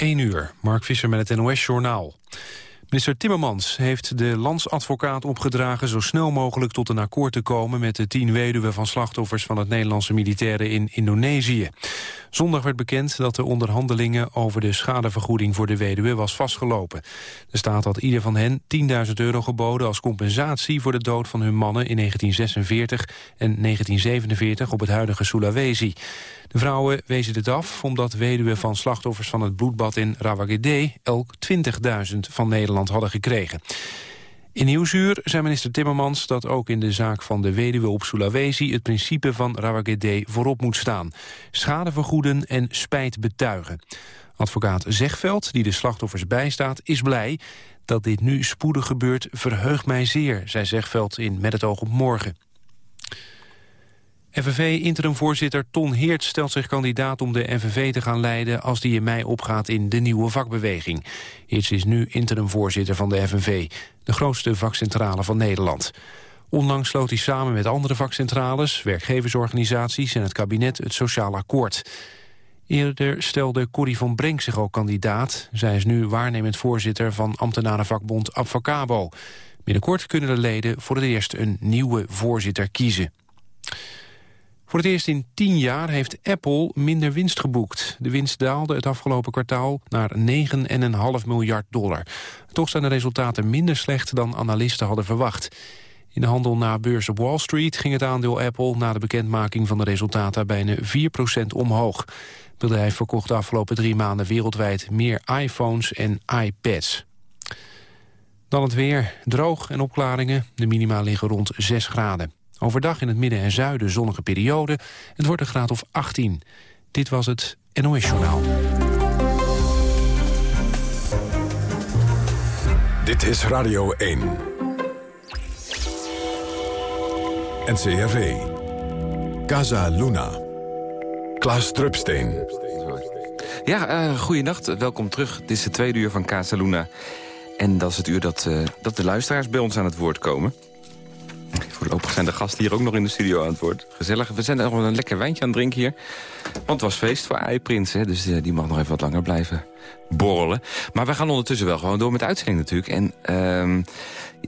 1 uur, Mark Visser met het NOS-journaal. Minister Timmermans heeft de landsadvocaat opgedragen... zo snel mogelijk tot een akkoord te komen... met de tien weduwen van slachtoffers van het Nederlandse militairen in Indonesië. Zondag werd bekend dat de onderhandelingen over de schadevergoeding voor de weduwe was vastgelopen. De staat had ieder van hen 10.000 euro geboden als compensatie voor de dood van hun mannen in 1946 en 1947 op het huidige Sulawesi. De vrouwen wezen dit af omdat weduwen van slachtoffers van het bloedbad in Rawagede elk 20.000 van Nederland hadden gekregen. In Nieuwsuur zei minister Timmermans dat ook in de zaak van de weduwe op Sulawesi het principe van Rawagede voorop moet staan. Schade vergoeden en spijt betuigen. Advocaat Zegveld, die de slachtoffers bijstaat, is blij. Dat dit nu spoedig gebeurt verheugt mij zeer, zei Zegveld in Met het oog op morgen. FNV-interimvoorzitter Ton Heert stelt zich kandidaat om de FNV te gaan leiden als die in mei opgaat in de nieuwe vakbeweging. Heerts is nu interimvoorzitter van de FNV, de grootste vakcentrale van Nederland. Onlangs sloot hij samen met andere vakcentrales, werkgeversorganisaties en het kabinet het Sociaal Akkoord. Eerder stelde Corrie van Brenk zich ook kandidaat. Zij is nu waarnemend voorzitter van ambtenarenvakbond Abfacabo. Binnenkort kunnen de leden voor het eerst een nieuwe voorzitter kiezen. Voor het eerst in tien jaar heeft Apple minder winst geboekt. De winst daalde het afgelopen kwartaal naar 9,5 miljard dollar. Toch zijn de resultaten minder slecht dan analisten hadden verwacht. In de handel na beurs op Wall Street ging het aandeel Apple... na de bekendmaking van de resultaten bijna 4% omhoog. Het bedrijf verkocht de afgelopen drie maanden wereldwijd meer iPhones en iPads. Dan het weer. Droog en opklaringen. De minima liggen rond 6 graden. Overdag in het midden en zuiden zonnige periode. Het wordt een graad of 18. Dit was het NOS Journaal. Dit is Radio 1. NCRV. Casa Luna. Klaas Drupsteen. Ja, uh, goeienacht. Welkom terug. Dit is de tweede uur van Casa Luna. En dat is het uur dat, uh, dat de luisteraars bij ons aan het woord komen. Voorlopig zijn de gasten hier ook nog in de studio aan het woord. Gezellig. We zijn nog een lekker wijntje aan het drinken hier. Want het was feest voor Eiprins, hè, dus eh, die mag nog even wat langer blijven borrelen. Maar we gaan ondertussen wel gewoon door met uitzending natuurlijk. En uh,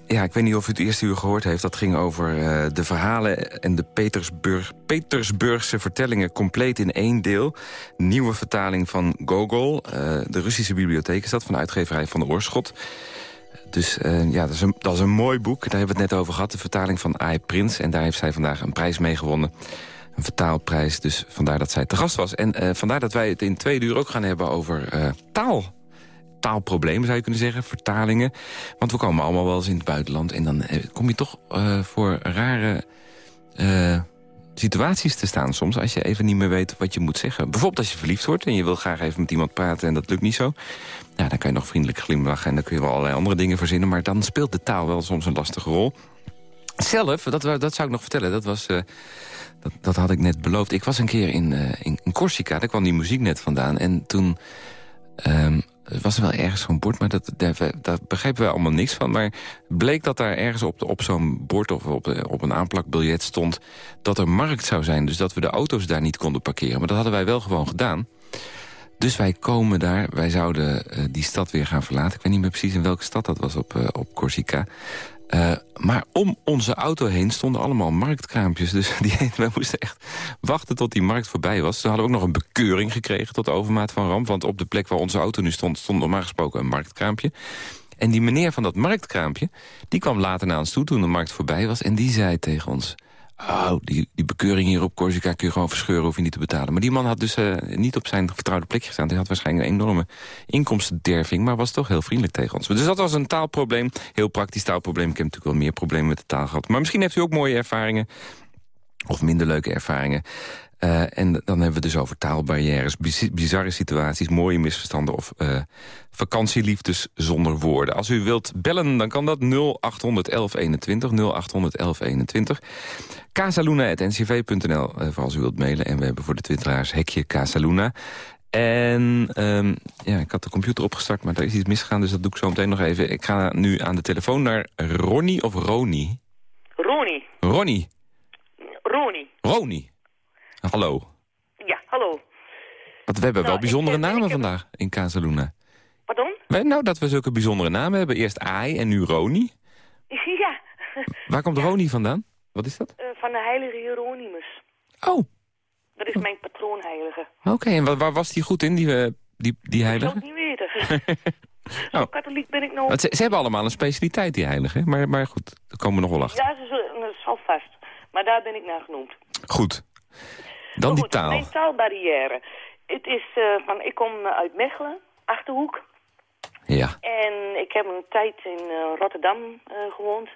ja, ik weet niet of u het eerste uur gehoord heeft. Dat ging over uh, de verhalen en de Petersburg, Petersburgse vertellingen compleet in één deel. Nieuwe vertaling van Gogol. Uh, de Russische bibliotheek is dat, van uitgeverij van de Oorschot. Dus uh, ja, dat is, een, dat is een mooi boek. Daar hebben we het net over gehad. De vertaling van Ai Prins. En daar heeft zij vandaag een prijs mee gewonnen. Een vertaalprijs. Dus vandaar dat zij te gast was. En uh, vandaar dat wij het in twee uur ook gaan hebben over uh, taal. Taalproblemen zou je kunnen zeggen. Vertalingen. Want we komen allemaal wel eens in het buitenland. En dan kom je toch voor rare situaties te staan soms... als je even niet meer weet wat je moet zeggen. Bijvoorbeeld als je verliefd wordt en je wil graag even met iemand praten... en dat lukt niet zo. Ja, dan kan je nog vriendelijk glimlachen en dan kun je wel allerlei andere dingen verzinnen. Maar dan speelt de taal wel soms een lastige rol. Zelf, dat, dat zou ik nog vertellen, dat, was, uh, dat, dat had ik net beloofd. Ik was een keer in, uh, in, in, Corsica, daar kwam die muziek net vandaan. En toen um, was er wel ergens zo'n bord, maar dat, daar, begrepen we allemaal niks van. Maar bleek dat daar ergens op, op zo'n bord of op, op een aanplakbiljet stond... dat er markt zou zijn, dus dat we de auto's daar niet konden parkeren. Maar dat hadden wij wel gewoon gedaan. Dus wij komen daar, wij zouden uh, die stad weer gaan verlaten. Ik weet niet meer precies in welke stad dat was op, uh, op Corsica. Uh, maar om onze auto heen stonden allemaal marktkraampjes. Dus die, wij moesten echt wachten tot die markt voorbij was. Toen hadden ook nog een bekeuring gekregen tot overmaat van ramp. Want op de plek waar onze auto nu stond, stond normaal gesproken een marktkraampje. En die meneer van dat marktkraampje, die kwam later naar ons toe toen de markt voorbij was. En die zei tegen ons, Oh, die, die bekeuring hier op Corsica kun je gewoon verscheuren, hoef je niet te betalen. Maar die man had dus uh, niet op zijn vertrouwde plekje gestaan. Hij had waarschijnlijk een enorme inkomstenderving, maar was toch heel vriendelijk tegen ons. Dus dat was een taalprobleem, heel praktisch taalprobleem. Ik heb natuurlijk wel meer problemen met de taal gehad. Maar misschien heeft u ook mooie ervaringen, of minder leuke ervaringen. Uh, en dan hebben we dus over taalbarrières, bizarre situaties, mooie misverstanden of uh, vakantieliefdes zonder woorden. Als u wilt bellen, dan kan dat 0800 1121, 0800 1121. casaluna.ncv.nl uh, voor als u wilt mailen. En we hebben voor de twitteraars hekje Casaluna. En um, ja, ik had de computer opgestart, maar er is iets misgegaan, dus dat doe ik zo meteen nog even. Ik ga nu aan de telefoon naar Ronnie of Roni? Ronnie. Ronnie. Ronnie. Ronnie. Hallo. Ja, hallo. Want we hebben Nou, wel bijzondere ik, eh, namen ik heb- vandaag in Casaluna. Pardon? Wij- Nou, dat we zulke bijzondere namen hebben. Eerst Ai en nu Roni. Ja, Waar komt Roni vandaan? Wat is dat? eh, van de heilige Hieronymus. Oh, Dat is mijn patroonheilige. oké. En waar, waar was die goed in, die, eh, die, die Ik heilige? zou het niet weten. Zo Oh. katholiek ben ik nog. Ze, ze hebben allemaal een specialiteit, die heilige. hè? Maar, maar goed, daar komen we nog wel achter. Ja, ze dat zal vast. Maar daar ben ik naar genoemd. Goed. Dan die taal. Mijn taalbarrière. Het is eh, van, ik kom eh, uit Mechelen, Achterhoek. Ja. En ik heb een tijd in eh, Rotterdam gewoond.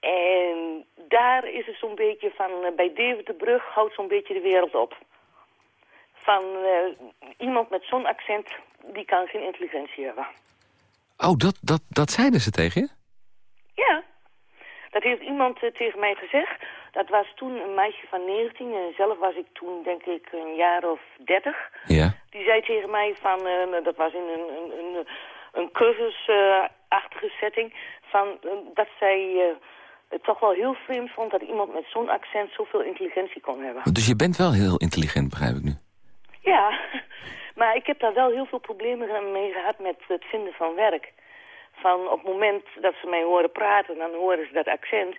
En daar is het zo'n beetje van, bij Deventerbrug houdt zo'n beetje de wereld op. Van iemand met zo'n accent, die kan geen intelligentie hebben. Oh, dat, dat, dat zeiden ze tegen je? Ja, dat heeft iemand tegen mij gezegd. Dat was toen een meisje van 19 en zelf was ik toen denk ik een jaar of 30. Ja. Die zei tegen mij van, eh, dat was in een, een, een, een cursusachtige setting, van, eh, dat zij eh, het toch wel heel vreemd vond dat iemand met zo'n accent zoveel intelligentie kon hebben. Dus je bent wel heel intelligent, begrijp ik nu. Ja, maar ik heb daar wel heel veel problemen mee gehad met het vinden van werk. Van op het moment dat ze mij horen praten, dan horen ze dat accent.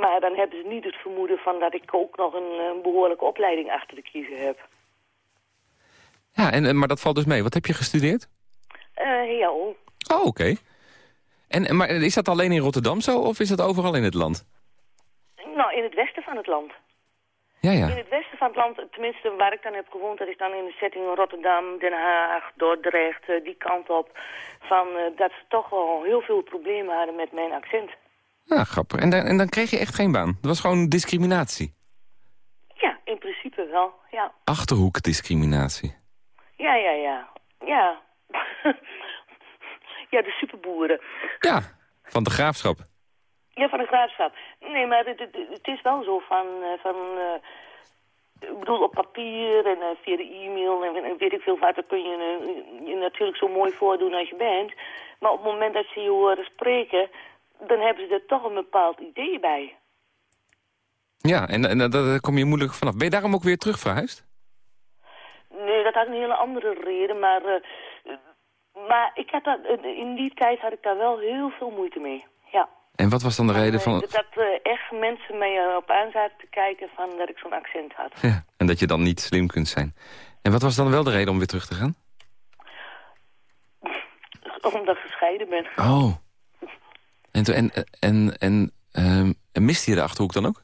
Maar dan hebben ze niet het vermoeden van dat ik ook nog een, eh, behoorlijke opleiding achter de kiezen heb. Ja, en, maar dat valt dus mee. Wat heb je gestudeerd? Eh ja, oh. Oké. En, en- maar is dat alleen in Rotterdam zo, of is dat overal in het land? Nou, in het westen van het land. Ja, In ja. het westen van het land, tenminste waar ik dan heb gewoond, dat is dan in de setting in Rotterdam, Den Haag, Dordrecht, eh, die kant op. Van, eh, dat ze toch wel heel veel problemen hadden met mijn accent. Ja, grappig. En dan, en dan kreeg je echt geen baan? Dat was gewoon discriminatie? Ja, in principe wel, ja. Achterhoekdiscriminatie. Ja, ja, ja. Ja. ja, de superboeren. Ja, van de graafschap. Ja, van de graafschap. Nee, maar het, het, het is wel zo van... eh, van eh, ik bedoel, op papier en eh, via de e-mail en, en weet ik veel wat... dan kun je je natuurlijk zo mooi voordoen als je bent. Maar op het moment dat ze je horen spreken... dan hebben ze er toch een bepaald idee bij. Ja, en, en daar- kom je moeilijk vanaf. Ben je daarom ook weer terug verhuisd? Nee, dat had een hele andere reden, maar... eh, maar ik had dat, eh, in die tijd had ik daar wel heel veel moeite mee, ja. En wat was dan de reden van... Dat eh, echt mensen mij op aan zaten te kijken van dat ik zo'n accent had. Ja, en dat je dan niet slim kunt zijn. En wat was dan wel de reden om weer terug te gaan? Omdat ik gescheiden ben. Oh. En, en, en, en, ehm, en miste je de Achterhoek dan ook?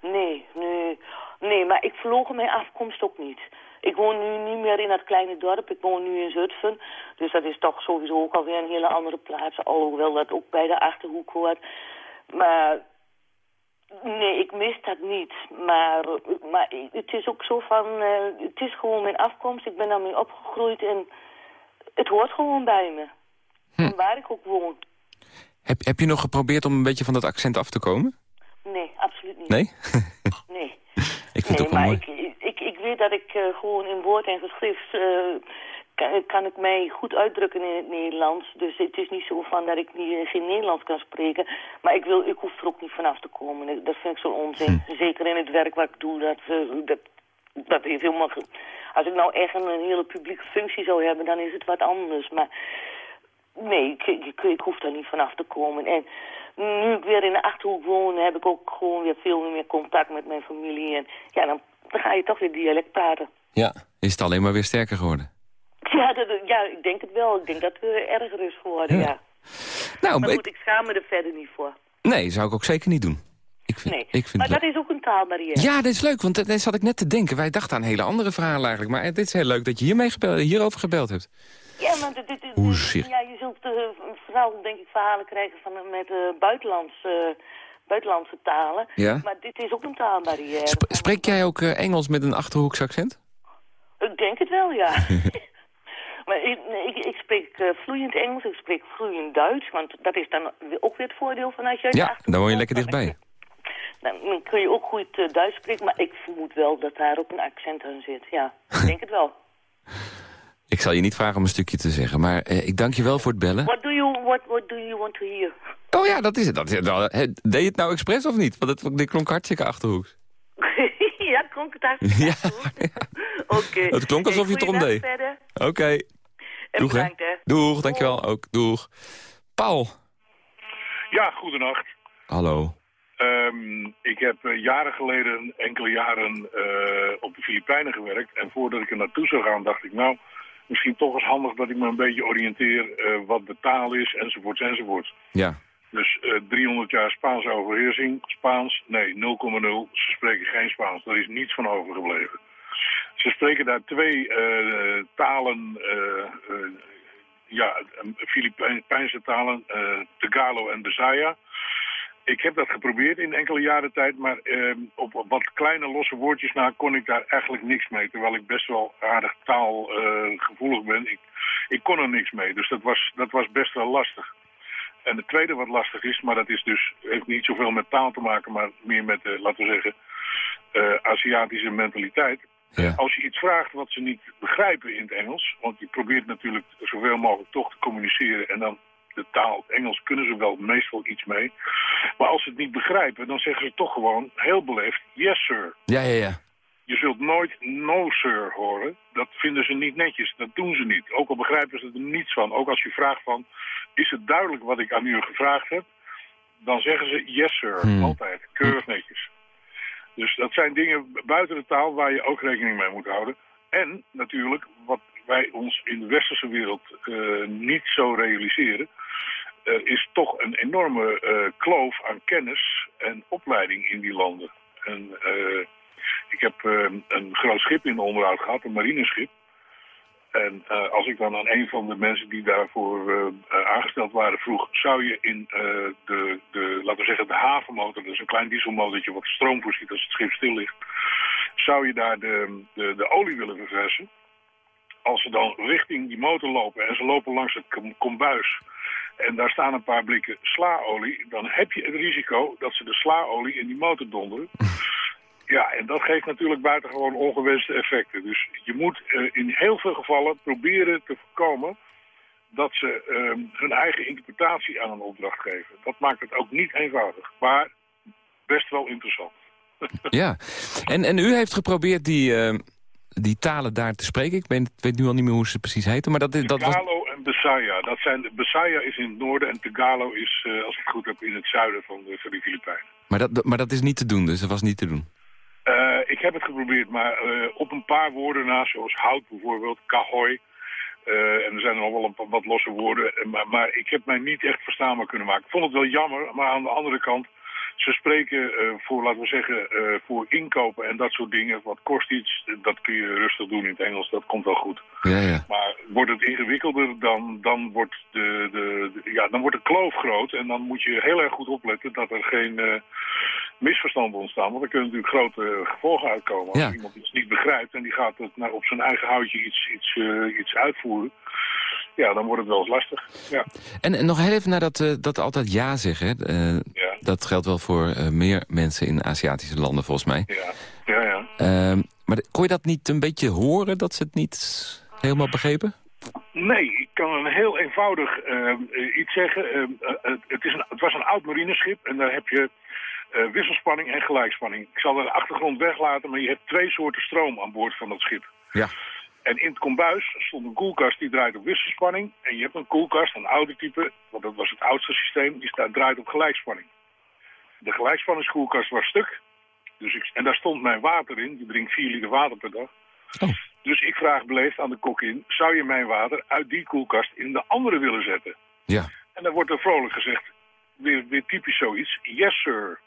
Nee, nee. Nee, maar ik verloog mijn afkomst ook niet. Ik woon nu niet meer in dat kleine dorp. Ik woon nu in Zutphen. Dus dat is toch sowieso ook alweer een hele andere plaats. Alhoewel dat ook bij de Achterhoek hoort. Maar nee, ik mis dat niet. Maar, maar het is ook zo van... eh, het is gewoon mijn afkomst. Ik ben daarmee opgegroeid en het hoort gewoon bij me. Van waar ik ook woon. Heb, heb je nog geprobeerd om een beetje van dat accent af te komen? Nee, absoluut niet. Nee? Nee. ik vind het nee, ook wel maar mooi. ik, ik, ik weet dat ik eh, gewoon in woord en geschrift... eh, kan, kan ik mij goed uitdrukken in het Nederlands. Dus het is niet zo van dat ik niet, geen Nederlands kan spreken. Maar ik, wil, ik hoef er ook niet vanaf te komen. Dat vind ik zo'n onzin. Hm. Zeker in het werk wat ik doe. Dat, eh, dat, dat heeft helemaal... Als ik nou echt een, een hele publieke functie zou hebben, dan is het wat anders. Maar nee, ik, ik, ik hoef daar niet vanaf te komen. En nu ik weer in de Achterhoek woon, heb ik ook gewoon weer veel meer contact met mijn familie. En ja, dan, dan ga je toch weer dialect praten. Ja. Is het alleen maar weer sterker geworden? Ja, dat, ja, ik denk het wel. Ik denk dat het erger is geworden, ja. Nou, Maar ik- goed, ik schaam me er verder niet voor. nee, zou ik ook zeker niet doen. Ik vind, Nee, ik vind maar dat is ook een taalbarrière. Ja, dat is leuk, want dat dat zat ik net te denken. Wij dachten aan hele andere verhalen eigenlijk. Maar dit is heel leuk dat je hiermee gebeld, hierover gebeld hebt. Ja, maar dit, dit, dit- Hoezeer? ja, je zult eh, vooral denk ik verhalen krijgen van, eh, met eh, buitenlandse, buitenlandse talen. Ja? Maar dit is ook een taalbarrière. Sp- spreek jij ook Engels met een Achterhoeks accent? Ik denk het wel, ja. maar ik, ik, ik spreek vloeiend Engels, ik spreek vloeiend Duits. Want dat is dan ook weer het voordeel van als je Ja, dan woon je lekker dichtbij. Dan, dan kun je ook goed Duits spreken, maar ik vermoed wel dat daar ook een accent aan zit. Ja, ik denk het wel. Ik zal je niet vragen om een stukje te zeggen, maar eh, ik dank je wel voor het bellen. What do you, what, what do you want to hear? Oh ja, dat is het. Dat, is- dat- eh, deed je het nou expres of niet? Want het, dit klonk hartstikke Achterhoeks. ja, klonk het uit. Ja, Oké. Het klonk alsof je het erom deed. Oké. Okay. Doeg, hè? Doeg, dankjewel. Ook, doeg. Paul. Ja, goedenacht. Hallo. Um, ik heb uh, jaren geleden, enkele jaren, uh, op de Filipijnen gewerkt. En voordat ik er naartoe zou gaan, dacht ik, nou, misschien toch eens handig dat ik me een beetje oriënteer uh, wat de taal is, enzovoorts, enzovoorts. Ja. Dus 300 jaar Spaanse overheersing, Spaans, nee, 0,0. Ze spreken geen Spaans, daar is niets van overgebleven. Ze spreken daar twee talen, ja, Filipijnse talen, Tagalog en Bisaya. Ik heb dat geprobeerd in enkele jaren tijd, maar eh, op wat kleine losse woordjes na kon ik daar eigenlijk niks mee. Terwijl ik best wel aardig taalgevoelig uh, ben. Ik, ik kon er niks mee, dus dat was, dat was best wel lastig. En het tweede wat lastig is, maar dat is dus, heeft niet zoveel met taal te maken, maar meer met, uh, laten we zeggen, uh, Aziatische mentaliteit. Ja. Als je iets vraagt wat ze niet begrijpen in het Engels, want je probeert natuurlijk zoveel mogelijk toch te communiceren en dan de taal, het Engels kunnen ze wel meestal iets mee. Maar als ze het niet begrijpen, dan zeggen ze toch gewoon heel beleefd, yes sir. Ja, ja, ja. Je zult nooit no sir horen. Dat vinden ze niet netjes. Dat doen ze niet. Ook al begrijpen ze er niets van. Ook als je vraagt van, is het duidelijk wat ik aan u gevraagd heb? Dan zeggen ze yes sir. Hmm. Altijd. Keurig netjes. Dus dat zijn dingen buiten de taal waar je ook rekening mee moet houden. En natuurlijk, wat wij ons in de westerse wereld uh, niet zo realiseren... Er is toch een enorme uh, kloof aan kennis en opleiding in die landen. En ik heb een groot schip in onderhoud gehad, een marineschip. En als ik dan aan een van de mensen die daarvoor aangesteld waren vroeg... zou je in de, de, laten we zeggen, de havenmotor... dat is een klein dieselmotortje wat stroom voorziet als het schip stil ligt... zou je daar de, de, de olie willen verversen? Als ze dan richting die motor lopen en ze lopen langs het kombuis... en daar staan een paar blikken slaolie... dan heb je het risico dat ze de slaolie in die motor donderen... Ja, en dat geeft natuurlijk buitengewoon ongewenste effecten. Dus je moet uh, in heel veel gevallen proberen te voorkomen dat ze uh, hun eigen interpretatie aan een opdracht geven. Dat maakt het ook niet eenvoudig, maar best wel interessant. ja, en, en u heeft geprobeerd die, uh, die talen daar te spreken. Ik weet nu al niet meer hoe ze precies heten, maar dat, is, dat was... Tagalo en Bisaya. Dat zijn, Bisaya is in het noorden en Tagalo is, uh, als ik het goed heb, in het zuiden van de, van de Filipijnen. Maar dat, maar dat is niet te doen, dus dat was niet te doen? Uh, ik heb het geprobeerd, maar uh, op een paar woorden na, zoals hout bijvoorbeeld, kahoy. En er zijn er nog wel een, wat losse woorden, maar, maar, ik heb mij niet echt verstaanbaar kunnen maken. Ik vond het wel jammer, maar aan de andere kant, ze spreken voor, laten we zeggen, voor inkopen en dat soort dingen. Wat kost iets, dat kun je rustig doen in het Engels, dat komt wel goed. Ja, ja. Maar wordt het ingewikkelder, dan, dan, wordt de, de, de, ja, dan wordt de kloof groot. En dan moet je heel erg goed opletten dat er geen misverstanden ontstaan. Want er kunnen natuurlijk grote gevolgen uitkomen. Als ja. iemand iets niet begrijpt en die gaat het nou, op zijn eigen houtje iets, iets, uh, iets uitvoeren. Ja, dan wordt het wel eens lastig. Ja. En, en nog heel even naar dat, uh, dat altijd ja zeggen. Uh, ja. Dat geldt wel voor meer mensen in Aziatische landen volgens mij. Ja, ja, ja. Ehm, maar kon je dat niet een beetje horen, dat ze het niet helemaal begrepen? Nee, ik kan een heel eenvoudig iets zeggen. het, is een, het was een oud marineschip en daar heb je... Uh, wisselspanning en gelijkspanning. Ik zal de achtergrond weglaten, maar je hebt twee soorten stroom aan boord van dat schip. Ja. En in het kombuis stond een koelkast die draait op wisselspanning. En je hebt een koelkast, een oude type, want dat was het oudste systeem, die draait op gelijkspanning. De gelijkspanningskoelkast was stuk. Dus ik, en daar stond mijn water in, die drinkt 4 liter water per dag. Oh. Dus ik vraag beleefd aan de kok in, zou je mijn water uit die koelkast in de andere willen zetten? Ja. En dan wordt er vrolijk gezegd, weer, weer typisch zoiets, yes sir.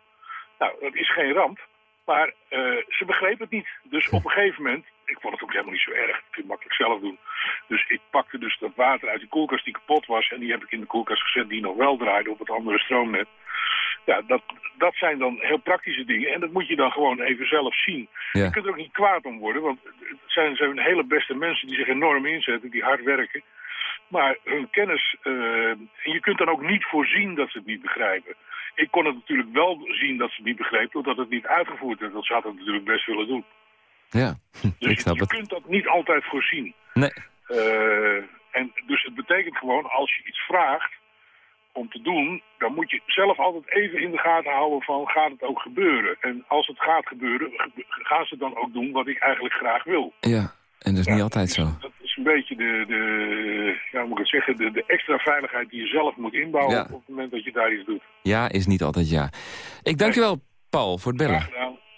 Nou, dat is geen ramp, maar uh, ze begreep het niet. Dus op een gegeven moment, ik vond het ook helemaal niet zo erg, ik vind het makkelijk zelf doen. Dus ik pakte dus dat water uit die koelkast die kapot was en die heb ik in de koelkast gezet die nog wel draaide op het andere stroomnet. Ja, dat, dat zijn dan heel praktische dingen en dat moet je dan gewoon even zelf zien. Ja. Je kunt er ook niet kwaad om worden, want het zijn, zijn hele beste mensen die zich enorm inzetten, die hard werken. Maar hun kennis, uh, en je kunt dan ook niet voorzien dat ze het niet begrijpen. Ik kon het natuurlijk wel zien dat ze het niet begrepen, doordat het niet uitgevoerd werd. Dat ze hadden het natuurlijk best willen doen. Ja, dus ik snap je, het. je kunt dat niet altijd voorzien. Nee. Uh, en dus het betekent gewoon, als je iets vraagt om te doen, dan moet je zelf altijd even in de gaten houden van gaat het ook gebeuren. En als het gaat gebeuren, gaan ze dan ook doen wat ik eigenlijk graag wil. Ja, en dat is niet altijd zo. Dat is een beetje de, de, ja, moet ik het zeggen, de, de extra veiligheid die je zelf moet inbouwen op het moment dat je daar iets doet. Ja, is niet altijd ja. Ik dank je wel, Paul, voor het bellen.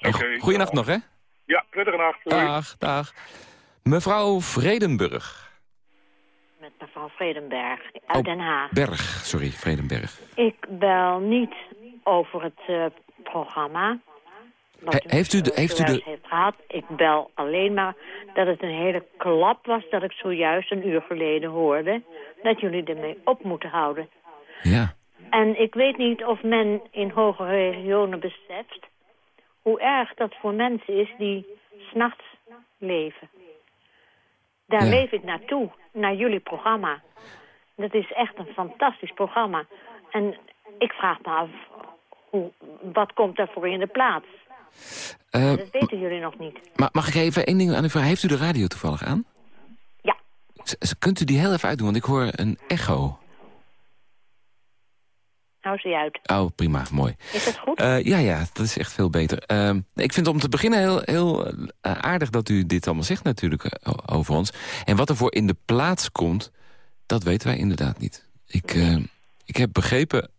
Oké. Goeienacht nog, hè? Ja, prettige nacht. Dag, dag. Mevrouw Vredenburg. Met mevrouw Vredenberg uit Oh, Den Haag. Berg, sorry, Vredenberg. Ik bel niet over het eh, programma. Heeft u de- heeft u de- heeft gehad. Ik bel alleen maar dat het een hele klap was dat ik zojuist een uur geleden hoorde. Dat jullie ermee op moeten houden. Ja. En ik weet niet of men in hogere regionen beseft hoe erg dat voor mensen is die s'nachts leven. Daar Ja. leef ik naartoe, naar jullie programma. Dat is echt een fantastisch programma. En ik vraag me af, hoe, wat komt daarvoor in de plaats? Eh, Dat weten jullie nog niet. ma- mag ik even één ding aan u vragen? Heeft u de radio toevallig aan? Ja. Z- kunt u die heel even uitdoen, want ik hoor een echo. Hou ze uit. Oh, prima, mooi. Is dat goed? Eh, ja, ja, dat is echt veel beter. Ehm, ik vind om te beginnen heel, heel eh, aardig dat u dit allemaal zegt natuurlijk eh, over ons. En wat er voor in de plaats komt, dat weten wij inderdaad niet. Ik, eh, ik heb begrepen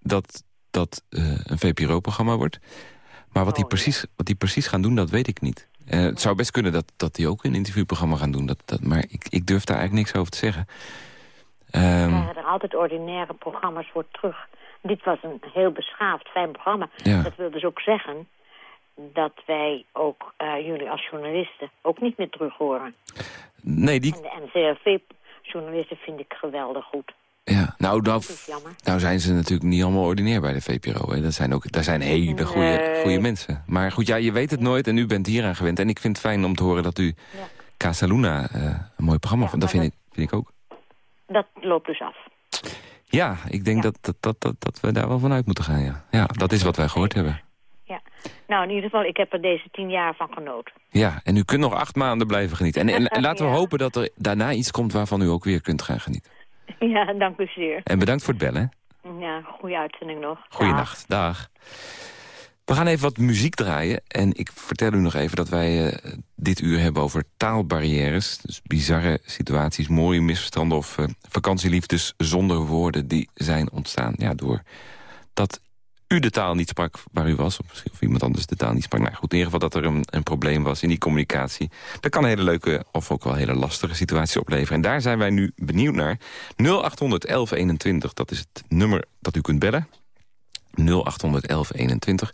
dat dat een VPRO-programma wordt. Maar wat, die Oh, precies, wat die precies gaan doen, dat weet ik niet. Het zou best kunnen dat, dat die ook een interviewprogramma gaan doen. Dat, dat, maar ik, ik durf daar eigenlijk niks over te zeggen. Ehm, krijgen er altijd ordinaire programma's voor terug. Dit was een heel beschaafd, fijn programma. Ja. Dat wil dus ook zeggen dat wij ook eh, jullie als journalisten ook niet meer terug horen. nee, die, En de NCRV-journalisten vind ik geweldig goed. ja, nou, nou, Dat. Nou zijn ze natuurlijk niet allemaal ordinair bij de VPRO. Hè. Dat zijn ook, daar zijn hele goede, Nee. goede mensen. Maar goed, ja, je weet het nooit en u bent hier aan gewend. En ik vind het fijn om te horen dat u Ja. Casa Luna eh, een mooi programma Ja, vindt. Dat vind ik, vind ik ook. Dat loopt dus af. Ja, ik denk Ja. Dat, dat, dat, dat, we daar wel van uit moeten gaan, ja. Ja, dat is wat wij gehoord hebben. Ja. Nou, in ieder geval, ik heb er deze tien jaar van genoten. Ja, en u kunt nog acht maanden blijven genieten. En, en, en laten we Ja. hopen dat er daarna iets komt waarvan u ook weer kunt gaan genieten. Ja, dank u zeer. En bedankt voor het bellen. Ja, goede uitzending nog. Goeienacht, dag. We gaan even wat muziek draaien. En ik vertel u nog even dat wij eh, dit uur hebben over taalbarrières. Dus bizarre situaties, mooie misverstanden of eh, vakantieliefdes zonder woorden... die zijn ontstaan ja, door dat u de taal niet sprak waar u was. Of misschien of iemand anders de taal niet sprak. Nou goed, in ieder geval dat er een, een probleem was in die communicatie. Dat kan een hele leuke of ook wel hele lastige situaties opleveren. En daar zijn wij nu benieuwd naar. 0800 1121, dat is het nummer dat u kunt bellen. 0800 1121.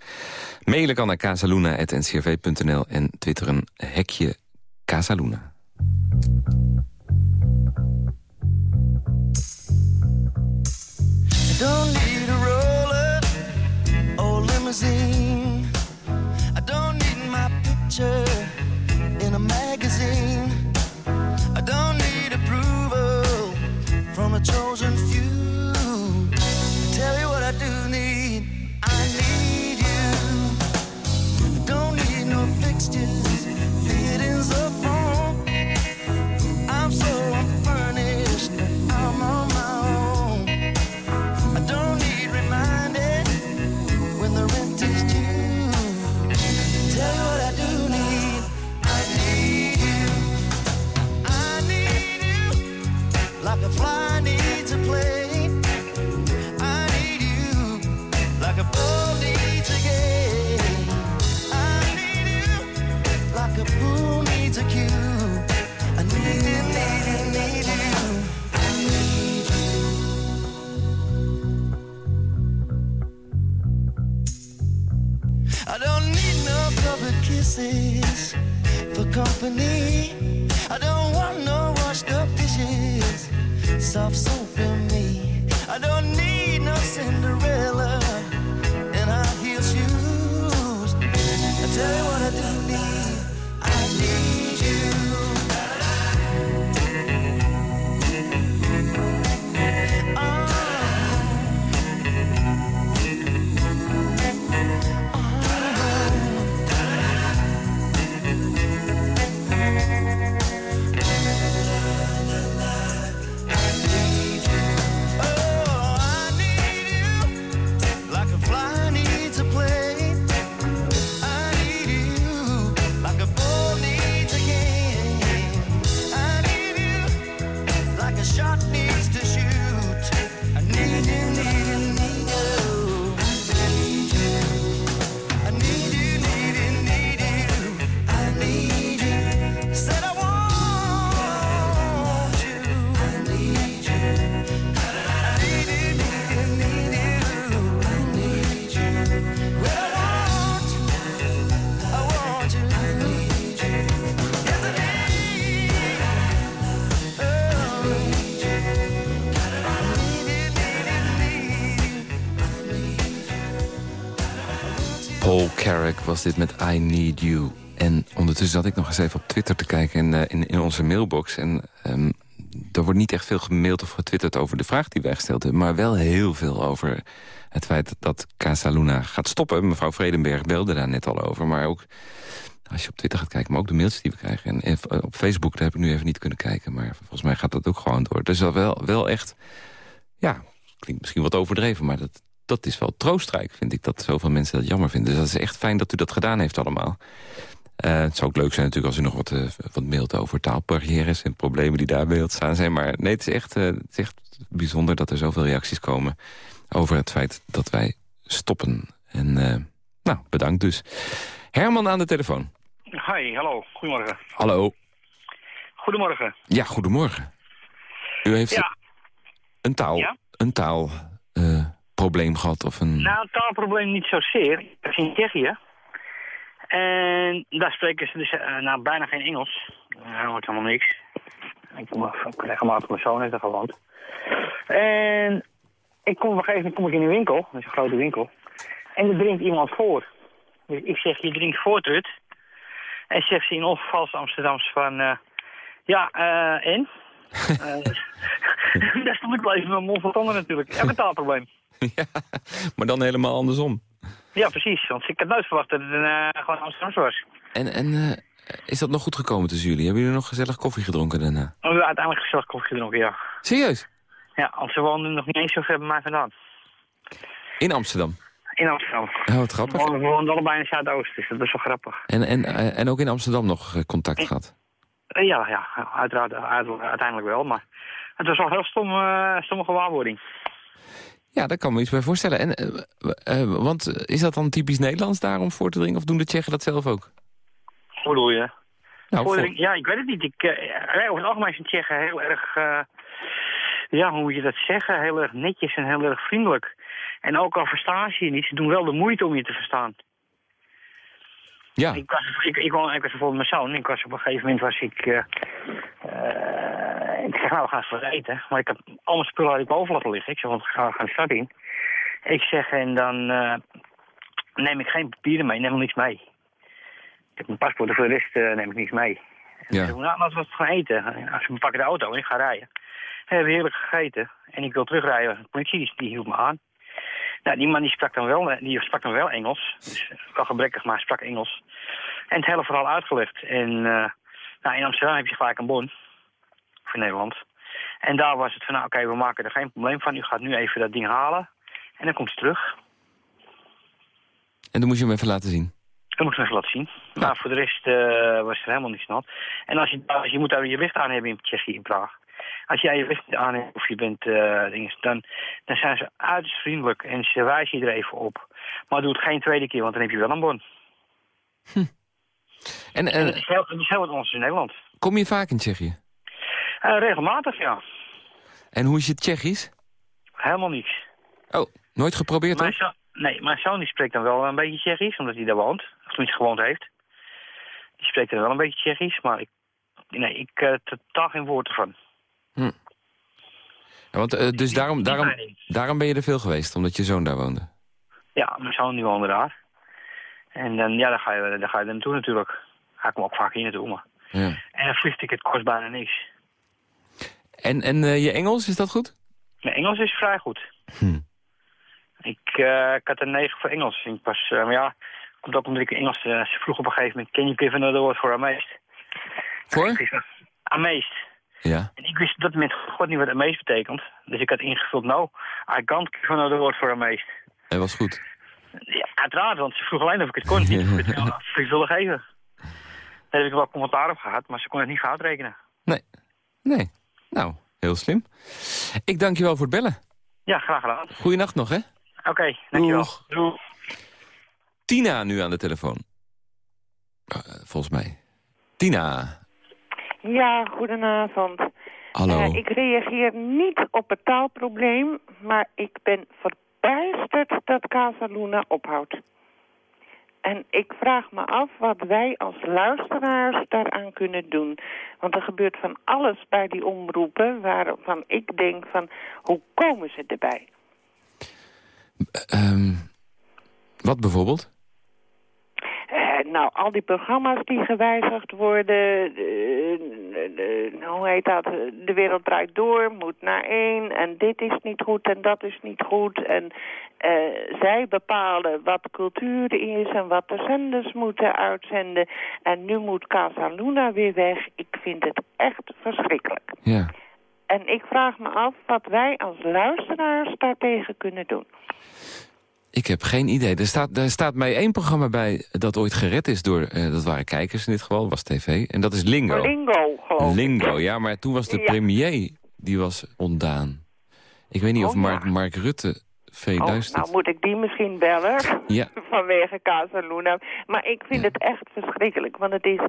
Mailen kan naar casaluna.ncrv.nl en twitteren hekje Casaluna. I don't need a roller or limousine. I don't need my picture in a magazine. I don't need approval from a chosen few. A fly Carrick was dit met I Need You. En ondertussen zat ik nog eens even op Twitter te kijken in, eh, in, in onze mailbox. En ehm, er wordt niet echt veel gemaild of getwitterd over de vraag die wij gesteld hebben. Maar wel heel veel over het feit dat Casa Luna gaat stoppen. Mevrouw Vredenberg belde daar net al over. Maar ook als je op Twitter gaat kijken, maar ook de mails die we krijgen. En eh, op Facebook, daar heb ik nu even niet kunnen kijken. Maar volgens mij gaat dat ook gewoon door. Dus wel, wel echt, ja, klinkt misschien wat overdreven... maar dat, dat is wel troostrijk, vind ik, dat zoveel mensen dat jammer vinden. Dus dat is echt fijn dat u dat gedaan heeft allemaal. Uh, het zou ook leuk zijn natuurlijk als u nog wat, uh, wat mailt over taalbarrières... en problemen die daarbij ontstaan zijn. Maar nee, het is, echt, uh, het is echt bijzonder dat er zoveel reacties komen... over het feit dat wij stoppen. En nou, bedankt dus. Herman aan de telefoon. Hi, hallo. Goedemorgen. Hallo. Goedemorgen. Ja, goedemorgen. U heeft Ja. een taal, Ja? een taal eh, probleem gehad of een... Nou, een taalprobleem niet zozeer. Ik is in Tsjechië. En daar spreken ze dus eh, nou, bijna geen Engels. Dat hoort helemaal niks. Ik kom ik regelmatig mijn zoon heeft er gewoond. En ik kom op een gegeven moment kom ik in een winkel. Dat is een grote winkel. En er drinkt iemand voor. Dus ik zeg, je drinkt voor, Trut. En zegt ze in onvervals Amsterdams van... eh, ja, eh en? Eh, daar stond ik wel even met mijn mond van tanden natuurlijk. Ook een taalprobleem. ja, maar dan helemaal andersom. Ja, precies. Want ik had nooit verwacht dat het een, eh, gewoon Amsterdamse was. En, en eh, is dat nog goed gekomen tussen jullie? Hebben jullie nog gezellig koffie gedronken daarna? We hebben uiteindelijk gezellig koffie gedronken, ja. Serieus? Ja, want ze woonden nog niet eens zo ver bij mij vandaan. In Amsterdam? In Amsterdam. Oh, wat grappig. We woonden allebei in het Zuidoosten, dus dat is wel grappig. En, en, eh, en ook in Amsterdam nog contact gehad? Eh, ja, ja, uiteraard, uit- uiteindelijk wel, maar het was wel een heel stom, stomme gewaarwording. Ja, daar kan me iets bij voorstellen. En, eh, eh, want eh, is dat dan typisch Nederlands daar om voor te dringen? Of doen de Tsjechen dat zelf ook? Hoe bedoel je? Nou, Voor- Ja, ik weet het niet. Ik, over het algemeen zijn Tsjechen heel erg, ja, hoe moet je dat zeggen? Heel erg netjes en heel erg vriendelijk. En ook al verstaan ze je niet, ze doen wel de moeite om je te verstaan. Ja. Ik was, ik, ik, woon- ik was bijvoorbeeld mijn zoon. Ik was op een gegeven moment was ik... eh, eh, ik zeg, nou, we gaan eens eten. Maar ik had al mijn spullen had ik boven laten liggen. Ik zeg, want we gaan, we gaan de stad in. Ik zeg, en dan eh, neem ik geen papieren mee, neem niks mee. Ik heb mijn paspoort en voor de rest neem ik niks mee. En Ja. ik zeg, nou, laten we gaan eten. Als we pakken de auto en ik ga rijden. We hebben heerlijk gegeten. En ik wil terugrijden. De politie die, die hield me aan. Nou, die man die sprak dan wel, die sprak dan wel Engels. Dus eh, wel gebrekkig, maar sprak Engels. En het hele verhaal uitgelegd. En eh, nou, in Amsterdam heb je gelijk een bon. Voor Nederland. En daar was het van, nou oké, we maken er geen probleem van. U gaat nu even dat ding halen. En dan komt hij terug. En dan moest je hem even laten zien. Dat moet ik even laten zien. Maar voor de rest eh, was er helemaal niets aan. En als je, als je moet daar je licht aan hebben in Tsjechië, in Praag. Als jij je licht aan hebt of je bent, eh, dinges, dan, dan zijn ze uiterst vriendelijk en ze wijzen je er even op. Maar doe het geen tweede keer, want dan heb je wel een bon. En, En en dat is heel, dat is heel wat anders in Nederland. kom je vaak in Tsjechië? Eh, regelmatig, ja. En hoe is je Tsjechisch? Helemaal niets. Oh, nooit geprobeerd Mijn zo- nee, mijn zoon die spreekt dan wel een beetje Tsjechisch, omdat hij daar woont. Of tenminste gewoond heeft. Die spreekt dan wel een beetje Tsjechisch, maar ik, nee, ik uh, totaal geen woord ervan. Ja, want, eh, dus daarom, daarom, daarom ben je er veel geweest, omdat je zoon daar woonde? Ja, mijn zoon die woonde daar. En dan, ja, dan ga je, dan ga je er naartoe natuurlijk. Ga ik hem ook vaak hier naartoe, maar. Ja. En een vliegticket kost bijna niks. En, en eh, je Engels, is dat goed? Mijn Engels is vrij goed. Hm. Ik, eh, ik had een 9 voor Engels. Ik was, eh, maar ja, komt ook omdat ik Engels... ze vroeg op een gegeven moment, can you give another word for amazed? Ik Voor? Amazed. Ja. En ik wist op dat moment god niet wat amazed betekent. Dus ik had ingevuld, no, I can't give another word for amazed. Hij was goed. Ja, uiteraard, want ze vroeg alleen of ik het kon. Niet of ik het geven. Daar heb ik wel commentaar op gehad, maar ze kon het niet gaan uitrekenen. Nee. Nee. Nou, heel slim. Ik dank je wel voor het bellen. Ja, graag gedaan. Goeienacht nog, hè? Oké, dankjewel. Doeg. Doeg. Tina nu aan de telefoon. Eh, volgens mij. Tina. Ja, goedenavond. Hallo. Eh, ik reageer niet op het taalprobleem, maar ik ben verbijsterd dat Casa Luna ophoudt. En ik vraag me af wat wij als luisteraars daaraan kunnen doen. Want er gebeurt van alles bij die omroepen waarvan ik denk van, hoe komen ze erbij? Ehm, wat bijvoorbeeld? Nou, al die programma's die gewijzigd worden, de- de- hoe heet dat, de wereld draait door, moet naar één, en dit is niet goed en dat is niet goed. En eh, zij bepalen wat cultuur is en wat de zenders moeten uitzenden. En nu moet Casa Luna weer weg. Ik vind het echt verschrikkelijk. Ja. En ik vraag me af wat wij als luisteraars daartegen kunnen doen. Ik heb geen idee. Er staat, er staat mij één programma bij dat ooit gered is door... eh, dat waren kijkers in dit geval, was tv. En dat is Lingo. Lingo, geloof ik. Lingo, ja. Maar toen was de Ja. premier, die was ontdaan. Ik weet niet of Oh. Mark, Mark Rutte V Oh, luistert. nou moet ik die misschien bellen. Ja. Vanwege Casa Luna. Maar ik vind het echt verschrikkelijk. Want het is...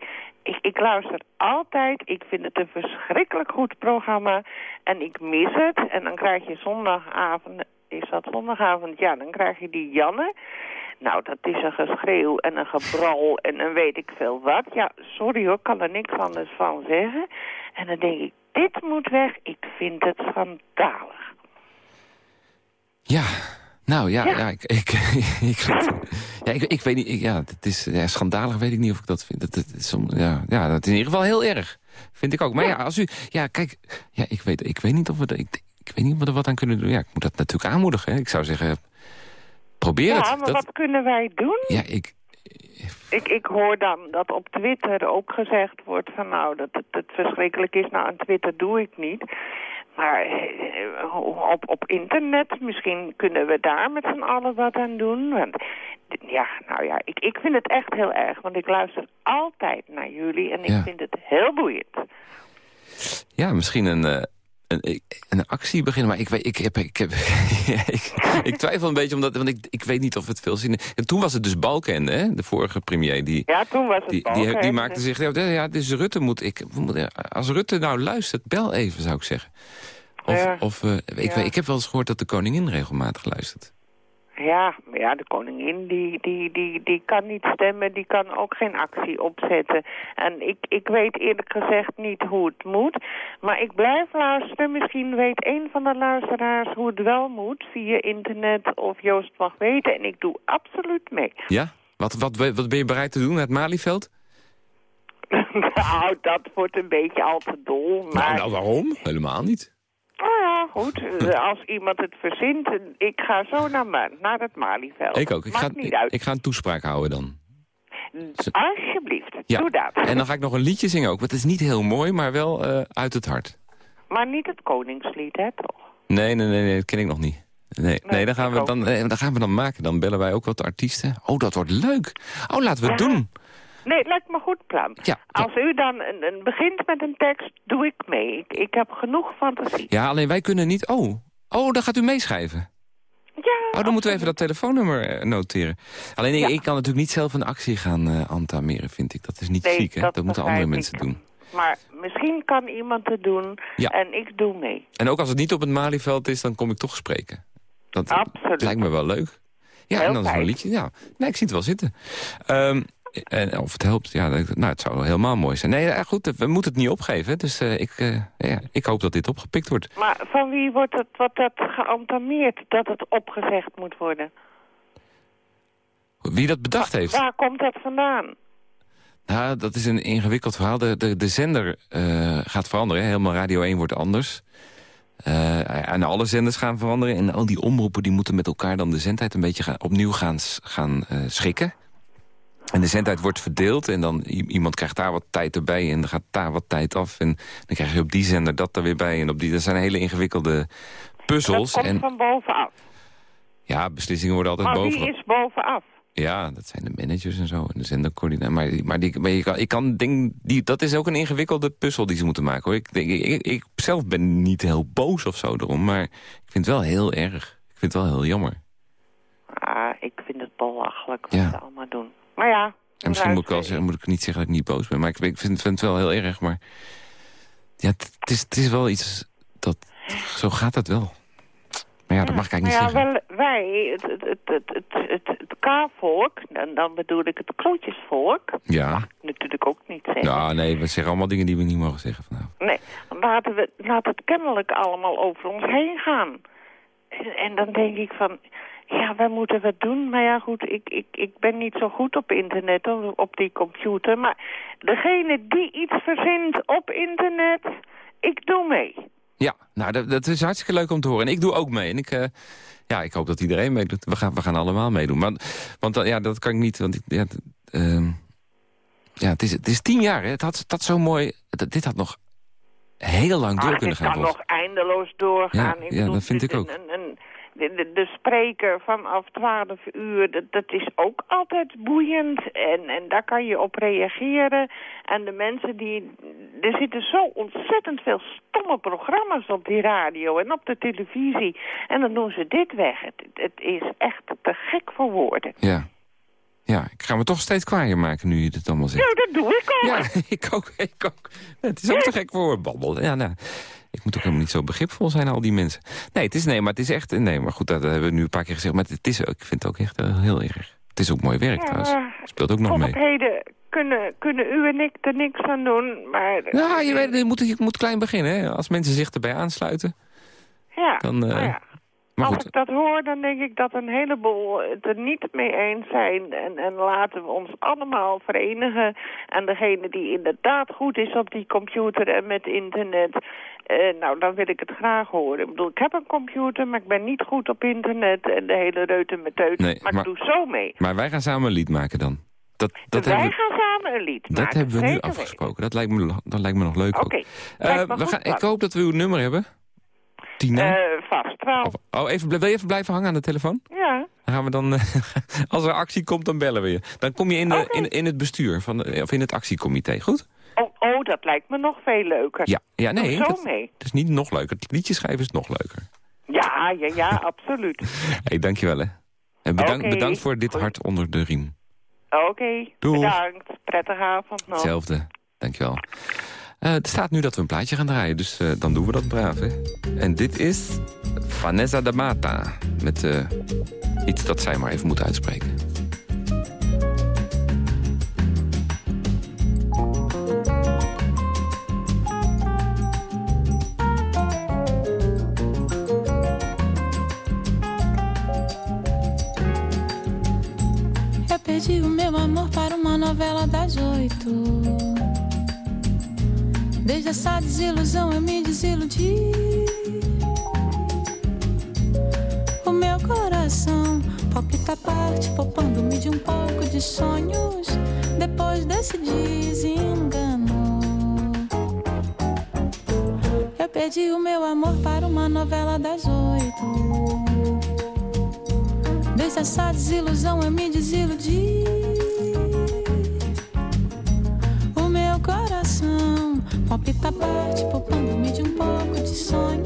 Ik, ik luister altijd. Ik vind het een verschrikkelijk goed programma. En ik mis het. En dan krijg je zondagavond... Is dat zondagavond? Ja, dan krijg je die Janne. Nou, dat is een geschreeuw en een gebral en een weet ik veel wat. Ja, sorry hoor, ik kan er niks anders van zeggen. En dan denk ik, dit moet weg. Ik vind het schandalig. Ja, nou ja, ja. Ja. ik, ik, ik, ja, ik, ik weet niet, ik- ja, het is ja, schandalig, weet ik niet of ik dat vind. Dat, dat, is ja, ja, dat is in ieder geval heel erg, vind ik ook. Maar ja, als u, ja, kijk, ja, ik, weet, ik weet niet of we, ik, ik weet niet of we er wat aan kunnen doen. Ja, ik moet dat natuurlijk aanmoedigen. Hè. Ik zou zeggen, probeer Ja, het. maar Dat, wat kunnen wij doen? ja, ik, Ik, ik hoor dan dat op Twitter ook gezegd wordt van nou, dat het, het verschrikkelijk is. Nou, aan Twitter doe ik niet. Maar eh, op, op internet, misschien kunnen we daar met z'n allen wat aan doen. Want, ja, nou ja, ik, ik vind het echt heel erg. Want ik luister altijd naar jullie en ik Ja. vind het heel boeiend. ja, misschien een, eh, een, een actie beginnen. Maar ik, weet, ik, heb, ik, heb, ik, ik twijfel een beetje, omdat, want ik, ik weet niet of het veel zin En toen was het dus Balken, hè, de vorige premier, die, Ja, toen was het Die, die, Balken, die maakte zich... Ja, ja, dus Rutte moet... Ik, als Rutte nou luistert, bel even, zou ik zeggen. Of, Ja. of eh, ik, Ja. weet, ik heb wel eens gehoord dat de koningin regelmatig luistert. Ja, maar ja, de koningin die, die, die, die kan niet stemmen, die kan ook geen actie opzetten. En ik, ik weet eerlijk gezegd niet hoe het moet. Maar ik blijf luisteren. Misschien weet een van de luisteraars hoe het wel moet via internet of Joost mag weten. En ik doe absoluut mee. Ja? Wat, wat, wat ben je bereid te doen, het Malieveld? nou, dat wordt een beetje al te dol. Maar Nou, nou, waarom? Helemaal niet. Goed. eh, Als iemand het verzint, ik ga zo naar, naar het Malieveld. Ik ook. Ik Maakt ga, niet ik, uit. ik ga een toespraak houden dan. Alsjeblieft, Ja. doe dat. En dan ga ik nog een liedje zingen ook. Want het is niet heel mooi, maar wel eh, uit het hart. Maar niet het koningslied, hè, toch? Nee, nee, nee, nee dat ken ik nog niet. Nee, nee, dan, gaan we dan, dan gaan we dan maken. Dan bellen wij ook wat artiesten. Oh, dat wordt leuk. Oh, laten we het doen. Nee, het lijkt me een goed plan. Ja. Als u dan een, een begint met een tekst, doe ik mee. Ik, ik heb genoeg fantasie. Ja, alleen wij kunnen niet... Oh, oh dan gaat u meeschrijven. Ja, Oh, dan moeten we even dat telefoonnummer eh, noteren. Alleen ik, Ja. ik kan natuurlijk niet zelf een actie gaan eh antameren, vind ik. Dat is niet Nee, chic, hè? dat Dat moeten andere ik. mensen doen. Maar misschien kan iemand het doen Ja. en ik doe mee. En ook als het niet op het Malieveld is, dan kom ik toch spreken. Dat, Absoluut. lijkt me wel leuk. Ja, Heel en dan zo'n fijn. liedje. Ja, nee, ik zie het wel zitten. Ehm, en of het helpt, ja, nou, het zou helemaal mooi zijn. Nee, goed, we moeten het niet opgeven. Dus eh, ik, eh, ja, ik hoop dat dit opgepikt wordt. Maar van wie wordt het, wordt dat geantameerd dat het opgezegd moet worden? Wie dat bedacht heeft. Waar komt dat vandaan? Nou, dat is een ingewikkeld verhaal. De, de, de zender eh, gaat veranderen. hè. Helemaal Radio 1 wordt anders. En alle zenders gaan veranderen. En al die omroepen die moeten met elkaar dan de zendtijd een beetje gaan, opnieuw gaan, gaan schikken. En de zendtijd wordt verdeeld. En dan iemand krijgt daar wat tijd erbij. En dan gaat daar wat tijd af. En dan krijg je op die zender dat er weer bij. En op die, dat zijn hele ingewikkelde puzzels. Dat komt En van bovenaf. ja, beslissingen worden altijd Maar boven. wie is bovenaf? Ja, dat zijn de managers en zo. En de zendercoördinator. Maar, die- maar, die, maar je kan, ik kan ding, die, dat is ook een ingewikkelde puzzel die ze moeten maken. Hoor. Ik, denk, ik, ik, ik zelf ben niet heel boos of zo erom. Maar ik vind het wel heel erg. Ik vind het wel heel jammer. Ah, ik vind het belachelijk wat Ja. ze allemaal doen. Maar ja, En misschien moet ik, wel luister, zeggen, moet ik niet zeggen dat ik niet boos ben. Maar ik, ik vind, vind het wel heel erg. Maar ja, het, is, het is wel iets dat... Zo gaat het wel. Maar ja, dat mag ik eigenlijk niet ja, zeggen. wel, wij, het, het, het, het, het, K-volk, en dan bedoel ik het klootjesvolk, Ja. natuurlijk ook niet zeggen. Nou, nee, we zeggen allemaal dingen die we niet mogen zeggen vanavond. Nee, laten we, laat het kennelijk allemaal over ons heen gaan. En, en dan denk ik van, Ja, wij moeten wat doen. Maar ja, goed, ik, ik, ik ben niet zo goed op internet, op die computer. Maar degene die iets verzint op internet, ik doe mee. Ja, nou, dat, dat is hartstikke leuk om te horen. En ik doe ook mee. En ik, eh, ja, ik hoop dat iedereen meedoet. We gaan, we gaan allemaal meedoen. Maar, want ja, dat kan ik niet, want ik, ja, ehm, ja, het, is, het is tien jaar, hè. Het had, dat zo mooi... dat- dit had nog heel lang door Ah, kunnen gaan. kan Bos. nog eindeloos doorgaan. Ja, ja, dat vind ik ook. de- een- een- de, de, de spreker vanaf 12 uur, dat, dat is ook altijd boeiend. En, en daar kan je op reageren. En de mensen die... Er zitten zo ontzettend veel stomme programma's op die radio en op de televisie. En dan doen ze dit weg. Het, het is echt te gek voor woorden. Ja. Ja, ik ga me toch steeds kwaaier maken nu je dit allemaal zegt. Nou, dat doe ik al. Ja, ik ook, ik ook. Het is ook te gek voor babbel. Ja, nou, ik moet ook helemaal niet zo begripvol zijn, al die mensen. Nee, het is, nee, maar het is echt... Nee, maar goed, dat hebben we nu een paar keer gezegd. Maar het is, ook- ik vind het ook echt eh, heel erg. Het is ook mooi werk Ja, trouwens. Speelt ook nog mee. Kunnen, kunnen u en ik er niks aan doen, maar... Ja, je, weet, je, moet, je moet klein beginnen. Hè? Als mensen zich erbij aansluiten. Ja, Dan, eh, nou ja. Maar Als goed, ik dat hoor, dan denk ik dat een heleboel het er niet mee eens zijn. En, en laten we ons allemaal verenigen. En degene die inderdaad goed is op die computer en met internet... eh, nou, dan wil ik het graag horen. Ik bedoel, ik heb een computer, maar ik ben niet goed op internet... en de hele reuten met teut. Nee, maar, maar- ik doe zo mee. maar wij gaan samen een lied maken dan. Dat, dat, Wij hebben, gaan samen een lied dat maken. hebben we nu afgesproken. Dat lijkt, me, dat lijkt me nog leuk ook. lijkt Eh, we gaan, ik hoop dat we uw nummer hebben. Tina? Eh, vast, trouw. Of- oh, even, wil je even blijven hangen aan de telefoon? Ja. Dan gaan we dan, eh, als er actie komt, dan bellen we je. Dan kom je in, de, in, in het bestuur, van de- of in het actiecomité, goed? Oh, oh, dat lijkt me nog veel leuker. Ja, ja nee, zo dat, mee. het is niet nog leuker. Het liedje schrijven is nog leuker. Ja, ja, ja, absoluut. hey, dankjewel hè. En bedankt, bedankt voor dit goed. hart onder de riem. Oké, bedankt. Prettige avond nog. Hetzelfde, dankjewel. Eh er staat nu dat we een plaatje gaan draaien, dus eh, dan doen we dat braaf hè. En dit is Vanessa de Mata. Met eh, iets dat zij maar even moet uitspreken. Eu perdi o meu amor para uma novela das oito. Desde essa desilusão eu me desiludi. O meu coração palpita parte, poupando-me de um pouco de sonhos. Depois desse desengano, eu perdi o meu amor para uma novela das oito. Desde essa desilusão eu me desiludi. Palpita parte, poupando-me de um pouco de sonho.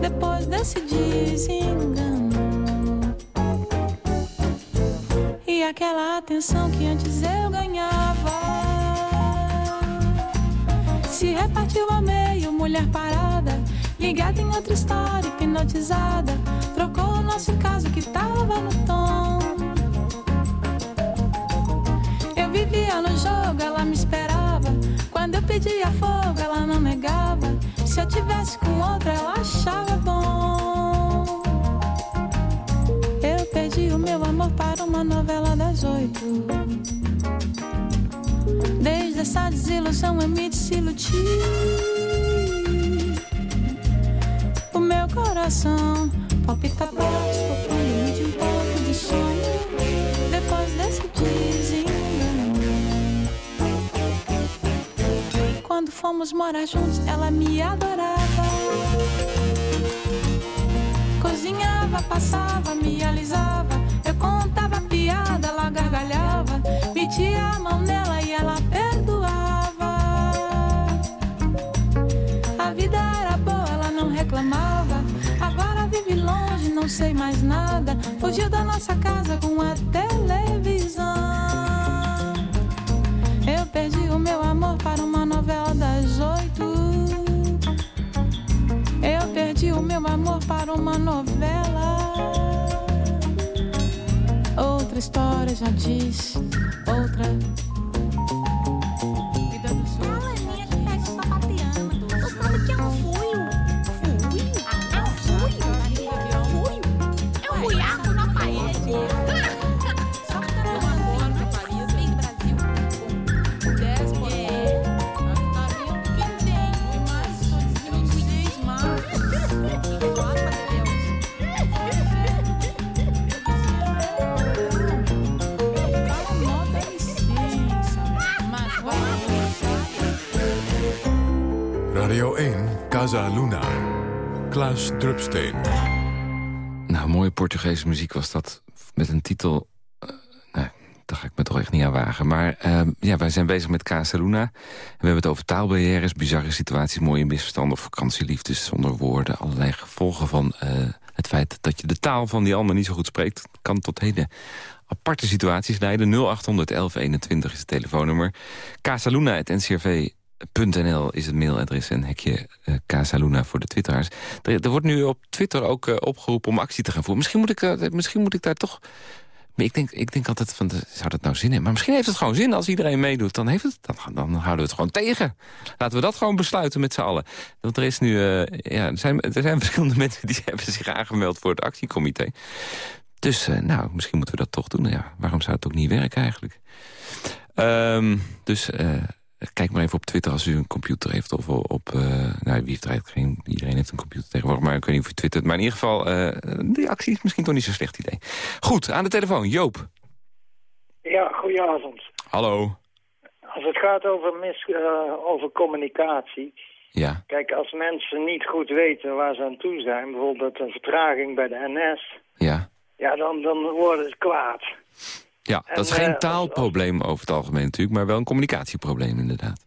Depois desse desengano. E aquela atenção que antes eu ganhava se repartiu ao meio, mulher parada, ligada em outra história, hipnotizada. Trocou o nosso caso que tava no tom. Eu vivia no jogo, ela me esperava. Pedia fogo, ela não negava. Se eu tivesse com outra, ela achava bom. Eu perdi o meu amor para uma novela das oito. Desde essa desilusão eu me desiludi. O meu coração palpita parte, poupando-me de um pouco de sonho. Depois desse desengano. Fomos morar juntos, ela me adorava. Cozinhava, passava, me alisava. Eu contava piada, ela gargalhava. Metia a mão nela e ela perdoava. A vida era boa, ela não reclamava. Agora vive longe, não sei mais nada. Fugiu da nossa casa com a para uma novela. Outra história já diz, outra. Klaas Drupsteen. Nou, mooie Portugese muziek was dat. Met een titel... eh, nou, daar ga ik me toch echt niet aan wagen. Maar ehm, ja, wij zijn bezig met Casa Luna. En we hebben het over taalbarrières, bizarre situaties... mooie misverstanden vakantieliefdes zonder woorden. Allerlei gevolgen van eh, het feit dat je de taal van die ander niet zo goed spreekt. Kan tot hele aparte situaties leiden. 0800 1121 is het telefoonnummer. casaluna.ncrv.nl is het mailadres en hekje uh, Casaluna voor de twitteraars. Er, wordt nu op Twitter ook eh, opgeroepen om actie te gaan voeren. Misschien moet ik, eh, misschien moet ik daar toch... Maar ik denk, ik denk altijd van, zou dat nou zin hebben? Maar misschien heeft het gewoon zin als iedereen meedoet. Dan, heeft het, dan, dan houden we het gewoon tegen. Laten we dat gewoon besluiten met z'n allen. Want er is nu, ja, er zijn, er zijn verschillende mensen die hebben zich aangemeld voor het actiecomité. Dus, nou, misschien moeten we dat toch doen. Ja, waarom zou het ook niet werken eigenlijk? Ehm, dus kijk maar even op Twitter als u een computer heeft. Of op, eh, nou, wie heeft er eigenlijk geen... Iedereen heeft een computer tegenwoordig, maar ik weet niet of u twittert. Maar in ieder geval, eh, die actie is misschien toch niet zo'n slecht idee. Goed, aan de telefoon, Joop. Ja, goedenavond. Hallo. Als het gaat over, mis, eh, over communicatie... Ja. Kijk, als mensen niet goed weten waar ze aan toe zijn... bijvoorbeeld een vertraging bij de NS... Ja. Ja, dan, dan worden ze kwaad. Ja, En, dat is eh, geen als- taalprobleem over het algemeen natuurlijk... maar wel een communicatieprobleem inderdaad.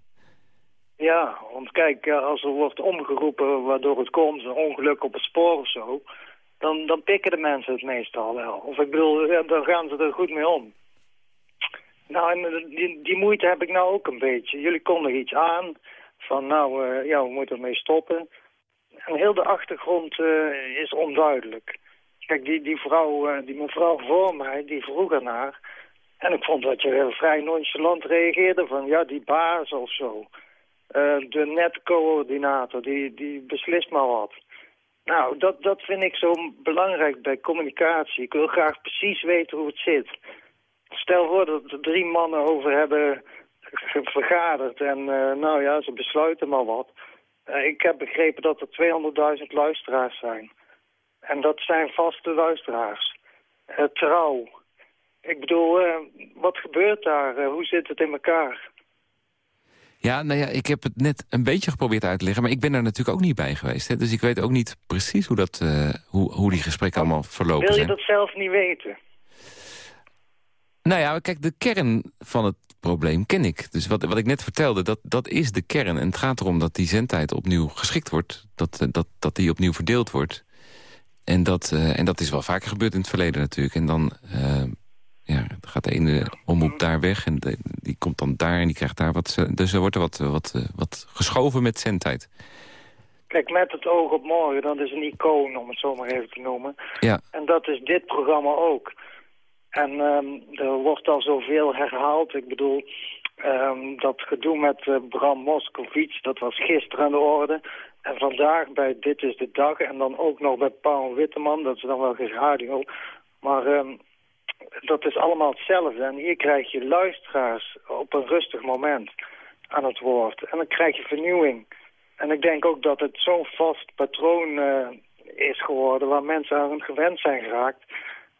Ja, want kijk, eh, als er wordt omgeroepen waardoor het komt... een ongeluk op het spoor of zo... dan, dan pikken de mensen het meestal wel. Of ik bedoel, ja, dan gaan ze er goed mee om. Nou, en eh, die, die moeite heb ik nou ook een beetje. Jullie kondigen iets aan van, nou, eh, ja, we moeten ermee stoppen. En heel de achtergrond eh, is onduidelijk. Kijk, die, die vrouw, eh, die mevrouw voor mij, die vroeg ernaar. En ik vond dat je vrij nonchalant reageerde van, ja, die baas of zo. Eh, de netcoördinator, die, die beslist maar wat. Nou, dat, dat vind ik zo belangrijk bij communicatie. Ik wil graag precies weten hoe het zit. Stel voor dat er drie mannen over hebben vergaderd en eh, nou ja, ze besluiten maar wat. Ik heb begrepen dat er 200.000 luisteraars zijn. En dat zijn vaste luisteraars. Eh, trouw. Ik bedoel, eh, wat gebeurt daar? Eh, hoe zit het in elkaar? Ja, nou ja, ik heb het net een beetje geprobeerd uit te leggen... maar ik ben daar natuurlijk ook niet bij geweest. Hè, dus ik weet ook niet precies hoe, dat, hoe, hoe die gesprekken allemaal verlopen Wil je zijn. dat zelf niet weten? Nou ja, kijk, de kern van het probleem ken ik. Dus wat, wat ik net vertelde, dat, dat is de kern. En het gaat erom dat die zendtijd opnieuw geschikt wordt. Dat, dat, dat die opnieuw verdeeld wordt. En dat, eh, en dat is wel vaker gebeurd in het verleden natuurlijk. En dan eh, ja, gaat de ene omroep daar weg en de- die komt dan daar en die krijgt daar wat... Dus er wordt er wat, wat, eh, wat geschoven met zendtijd. Kijk, met het oog op morgen, dat is een icoon, om het zo maar even te noemen. Ja, En dat is dit programma ook. En ehm, er wordt al zoveel herhaald. Ik bedoel, ehm, dat gedoe met Bram Moskowitz, dat was gisteren aan de orde. En vandaag bij Dit is de Dag. En dan ook nog bij Paul Witteman, dat is dan wel geen radio. Maar ehm, dat is allemaal hetzelfde. En hier krijg je luisteraars op een rustig moment aan het woord. En dan krijg je vernieuwing. En ik denk ook dat het zo'n vast patroon eh, is geworden... waar mensen aan gewend zijn geraakt.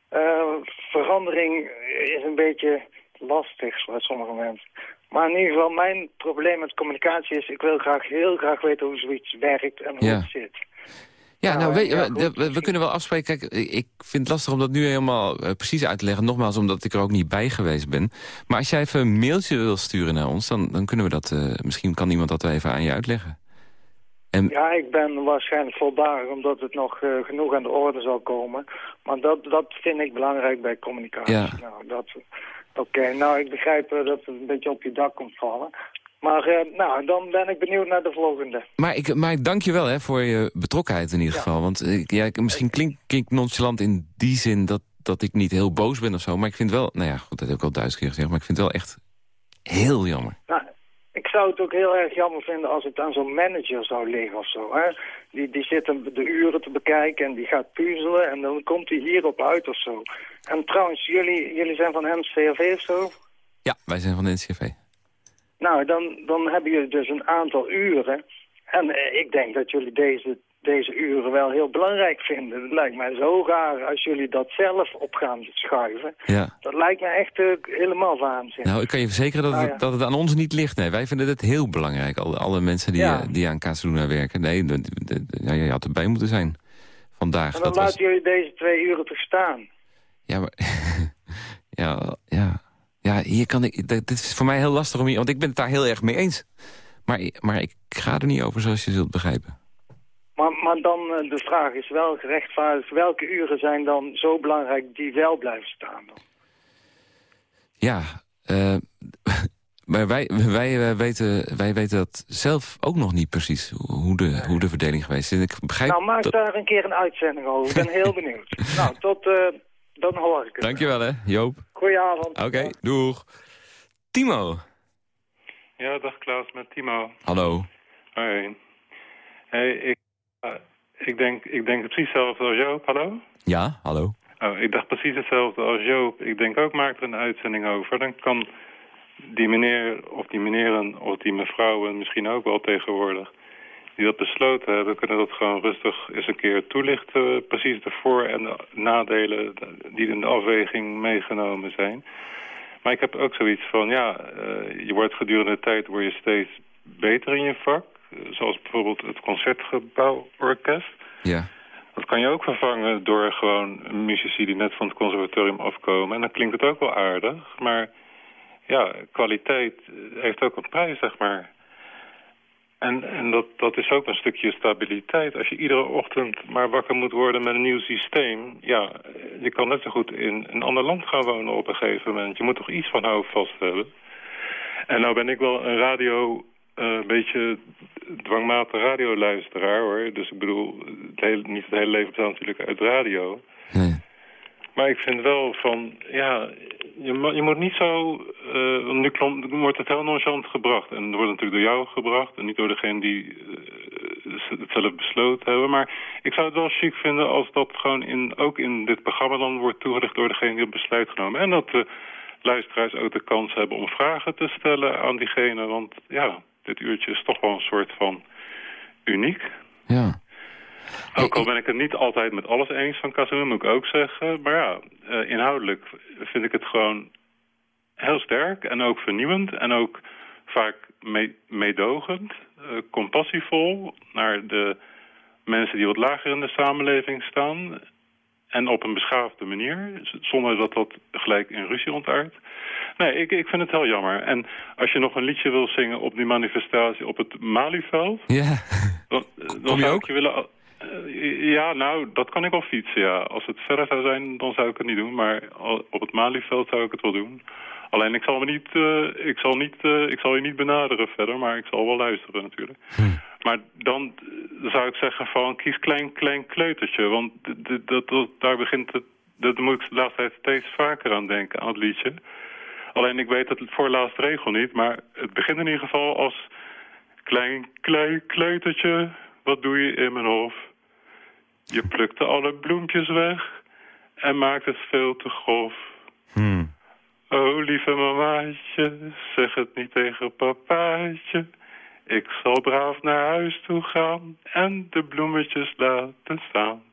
Eh, verandering is een beetje lastig voor sommige mensen. Maar in ieder geval, mijn probleem met communicatie is... ik wil graag heel graag weten hoe zoiets werkt en hoe Ja. het zit. Ja, nou, Nou, weet ja, we- goed. we, we kunnen wel afspreken. Kijk, ik vind het lastig om dat nu helemaal eh, precies uit te leggen. Nogmaals, omdat ik er ook niet bij geweest ben. Maar als jij even een mailtje wil sturen naar ons... dan, dan kunnen we dat... eh, misschien kan iemand dat even aan je uitleggen. En, Ja, ik ben waarschijnlijk voldadig omdat het nog eh, genoeg aan de orde zal komen. Maar dat, dat vind ik belangrijk bij communicatie. Ja. Nou, dat, Oké, nou ik begrijp eh, dat het een beetje op je dak komt vallen. Maar eh, nou, dan ben ik benieuwd naar de volgende. maar, ik, maar ik dank je wel hè, voor je betrokkenheid in ieder geval. Want ik, ja, misschien klink ik nonchalant in die zin dat, dat ik niet heel boos ben of zo. Maar ik vind wel... Nou ja, goed, dat heb ik al duizend keer gezegd. Maar ik vind het wel echt heel jammer. Nou, ik zou het ook heel erg jammer vinden als het aan zo'n manager zou liggen of zo. Hè? Die, die zit de uren te bekijken en die gaat puzzelen en dan komt hij hierop uit of zo. En trouwens, jullie, jullie zijn van NCRV of zo? Ja, wij zijn van de NCV. Nou, dan, dan hebben jullie dus een aantal uren. En eh, ik denk dat jullie deze deze uren wel heel belangrijk vinden. Het lijkt mij zo raar als jullie dat zelf op gaan schuiven. Ja. Dat lijkt me echt eh, helemaal waanzin. Nou, ik kan je verzekeren dat, Nou het, ja. dat het aan ons niet ligt. Nee, wij vinden het heel belangrijk. Alle, alle mensen die, Ja. eh, die aan Casaluna werken. Nee, de, de- de- ja, je had erbij moeten zijn vandaag. en dan was, laten jullie deze twee uren toch staan. ja, maar, ja, ja, ja, hier kan ik... Dit is voor mij heel lastig om hier... Want ik ben het daar heel erg mee eens. Maar, maar ik ga er niet over zoals je zult begrijpen. Maar, maar dan eh, de vraag is wel gerechtvaardigd. Welke uren zijn dan zo belangrijk die wel blijven staan? Dan? Ja, eh, maar wij, wij, eh, weten, wij weten dat zelf ook nog niet precies hoe de, hoe de verdeling geweest is. Ik begrijp nou, maak dat- daar een keer een uitzending over. Ik ben heel benieuwd. nou, tot... eh, dan hoor ik het. Dankjewel hè, Joop. Goedenavond. Oké, doeg. Timo. Ja, dag Klaas, met Timo. Hallo. Hoi. Hey, ik, eh, ik, denk, ik denk precies hetzelfde als Joop. Hallo? Ja, hallo. Oh, ik dacht precies hetzelfde als Joop. Ik denk ook, maak er een uitzending over. Dan kan die meneer of die meneren of die mevrouwen misschien ook wel tegenwoordig... die dat besloten hebben, kunnen dat gewoon rustig eens een keer toelichten. Precies de voor- en de nadelen die in de afweging meegenomen zijn. Maar ik heb ook zoiets van, ja, eh, je wordt gedurende de tijd word je steeds beter in je vak. Eh, zoals bijvoorbeeld het Concertgebouworkest. Ja. Dat kan je ook vervangen door gewoon muzici die net van het conservatorium afkomen. En dan klinkt het ook wel aardig. Maar ja, kwaliteit heeft ook een prijs, zeg maar. En, en dat, dat is ook een stukje stabiliteit. Als je iedere ochtend maar wakker moet worden met een nieuw systeem... ja, je kan net zo goed in een ander land gaan wonen op een gegeven moment. Je moet toch iets van houvast hebben. En nou ben ik wel een radio... eh, een beetje dwangmatig radioluisteraar, hoor. Dus ik bedoel, het hele, niet het hele leven bestaat natuurlijk uit radio. Maar ik vind wel van, ja, je, je moet niet zo... want nu klom, wordt het heel nonchalant gebracht. En het wordt natuurlijk door jou gebracht en niet door degene die eh, het zelf besloten hebben. Maar ik zou het wel chic vinden als dat gewoon in, ook in dit programma dan wordt toegelicht door degene die het besluit genomen. En dat de luisteraars ook de kans hebben om vragen te stellen aan diegene. Want ja, dit uurtje is toch wel een soort van uniek. Ja. Ook al ben ik het niet altijd met alles eens van Casimir, moet ik ook zeggen. Maar ja, eh, inhoudelijk vind ik het gewoon heel sterk en ook vernieuwend. En ook vaak mee- meedogend, eh, compassievol naar de mensen die wat lager in de samenleving staan. En op een beschaafde manier, zonder dat dat gelijk in ruzie ontaart. Nee, ik, ik vind het heel jammer. En als je nog een liedje wil zingen op die manifestatie op het Malieveld... Ja. Dan, dan Kom je zou ook? ik je willen... eh, ja, nou, dat kan ik wel fietsen, ja. Als het verder zou zijn, dan zou ik het niet doen. Maar op het Malieveld zou ik het wel doen. Alleen, ik zal, me niet, eh, ik, zal niet, eh, ik zal je niet benaderen verder, maar ik zal wel luisteren natuurlijk. Maar dan zou ik zeggen van, kies klein, klein kleutertje. Want dat, dat, daar begint het... Dat moet ik de laatste tijd steeds vaker aan denken, aan het liedje. Alleen ik weet het voorlaatste regel niet, maar het begint in ieder geval als... Klein, klein kleutertje, wat doe je in mijn hof? Je plukte alle bloempjes weg en maakt het veel te grof. Hmm. Oh, lieve mamaatje, zeg het niet tegen papaatje. Ik zal braaf naar huis toe gaan en de bloemetjes laten staan.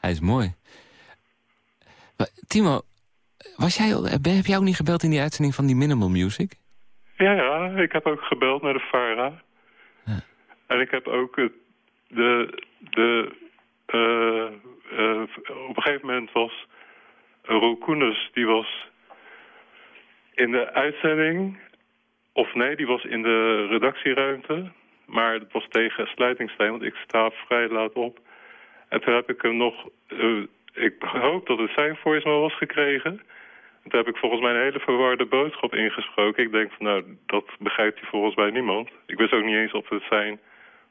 Hij is mooi. Maar, Timo, was jij, heb jij ook niet gebeld in die uitzending van die Minimal Music? Ja, ja, ik heb ook gebeld naar de VARA. En ik heb ook de... de eh, eh, op een gegeven moment was Roel Koeners, die was in de uitzending... Of nee, die was in de redactieruimte. Maar het was tegen sluitingstijd, want ik sta vrij laat op. En toen heb ik hem nog... eh, ik hoop dat het zijn voicemail was gekregen... Toen heb ik volgens mij een hele verwarde boodschap ingesproken. Ik denk van, nou, dat begrijpt hij volgens mij niemand. Ik wist ook niet eens of het zijn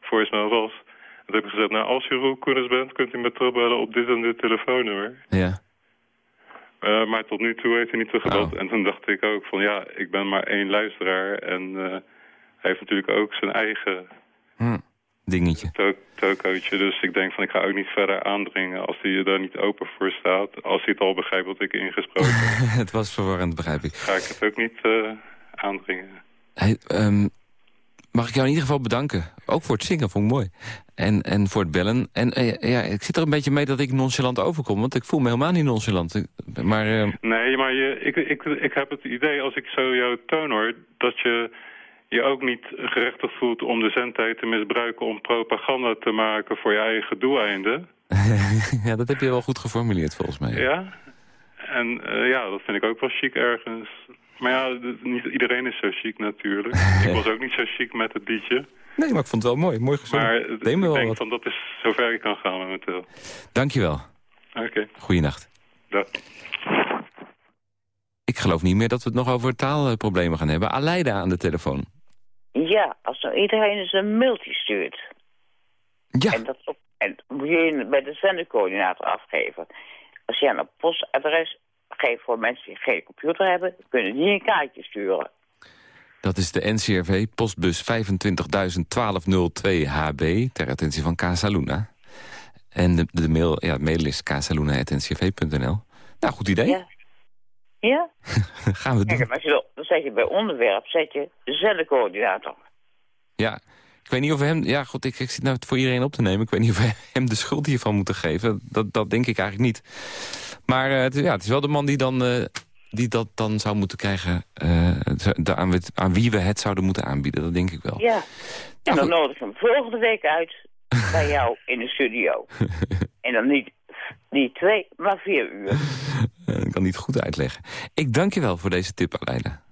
voicemail was. En toen heb ik gezegd, nou, als u Roel bent, kunt u me terugbellen op dit en dit telefoonnummer. Ja. Eh, maar tot nu toe heeft hij niet teruggebeld. En toen dacht ik ook van, ja, ik ben maar één luisteraar. En eh, hij heeft natuurlijk ook zijn eigen Hm. Dingetje. to- tokootje. Dus ik denk van, ik ga ook niet verder aandringen als hij er niet open voor staat. Als hij het al begrijpt wat ik ingesproken heb, het was verwarrend, begrijp ik. ga ik het ook niet eh, aandringen. Hey, ehm, Mag ik jou in ieder geval bedanken. Ook voor het zingen, vond ik mooi. En, en voor het bellen. En eh, ja, ik zit er een beetje mee dat ik nonchalant overkom. Want ik voel me helemaal niet nonchalant. Maar eh, Nee, maar je, ik, ik, ik heb het idee, als ik zo jouw toon hoor... dat je je ook niet gerechtigd voelt om de zendtijd te misbruiken... om propaganda te maken voor je eigen doeleinden. ja, dat heb je wel goed geformuleerd volgens mij. Ja? En eh, ja, dat vind ik ook wel chic ergens. Maar ja, niet iedereen is zo chic natuurlijk. ik was ook niet zo chic met het liedje. Nee, maar ik vond het wel mooi. Mooi gezongen. Maar ik me wel denk wat. van dat is zover ik kan gaan momenteel. Dankjewel. Oké, Goeienacht. dag. Ik geloof niet meer dat we het nog over taalproblemen gaan hebben. Aleida aan de telefoon. Ja, als nou iedereen eens een mailtje stuurt. Ja. En dat op, en moet je bij de zendercoördinator afgeven. Als je een postadres geeft voor mensen die geen computer hebben, kunnen die een kaartje sturen. Dat is de NCRV, postbus 25102 HB, ter attentie van Casa Luna. En de, de mail, ja, mail is casaluna.ncrv.nl. Nou, goed idee. Ja. Ja? Gaan we doen. Kijk, en als je dan zet je bij onderwerp, zet je de zendercoördinator. Ja, ik weet niet of we hem... Ja, goed, ik, ik zit nou het voor iedereen op te nemen. Ik weet niet of we hem de schuld hiervan moeten geven. Dat, dat denk ik eigenlijk niet. Maar eh, het, ja, het is wel de man die, dan, eh, die dat dan zou moeten krijgen... eh, de, aan, wie- aan wie we het zouden moeten aanbieden. Dat denk ik wel. Ja. En dan nodig ik hem volgende week uit bij jou in de studio. en dan niet, niet twee, maar vier uur. Ik kan niet goed uitleggen. Ik dank je wel voor deze tip, Aleida.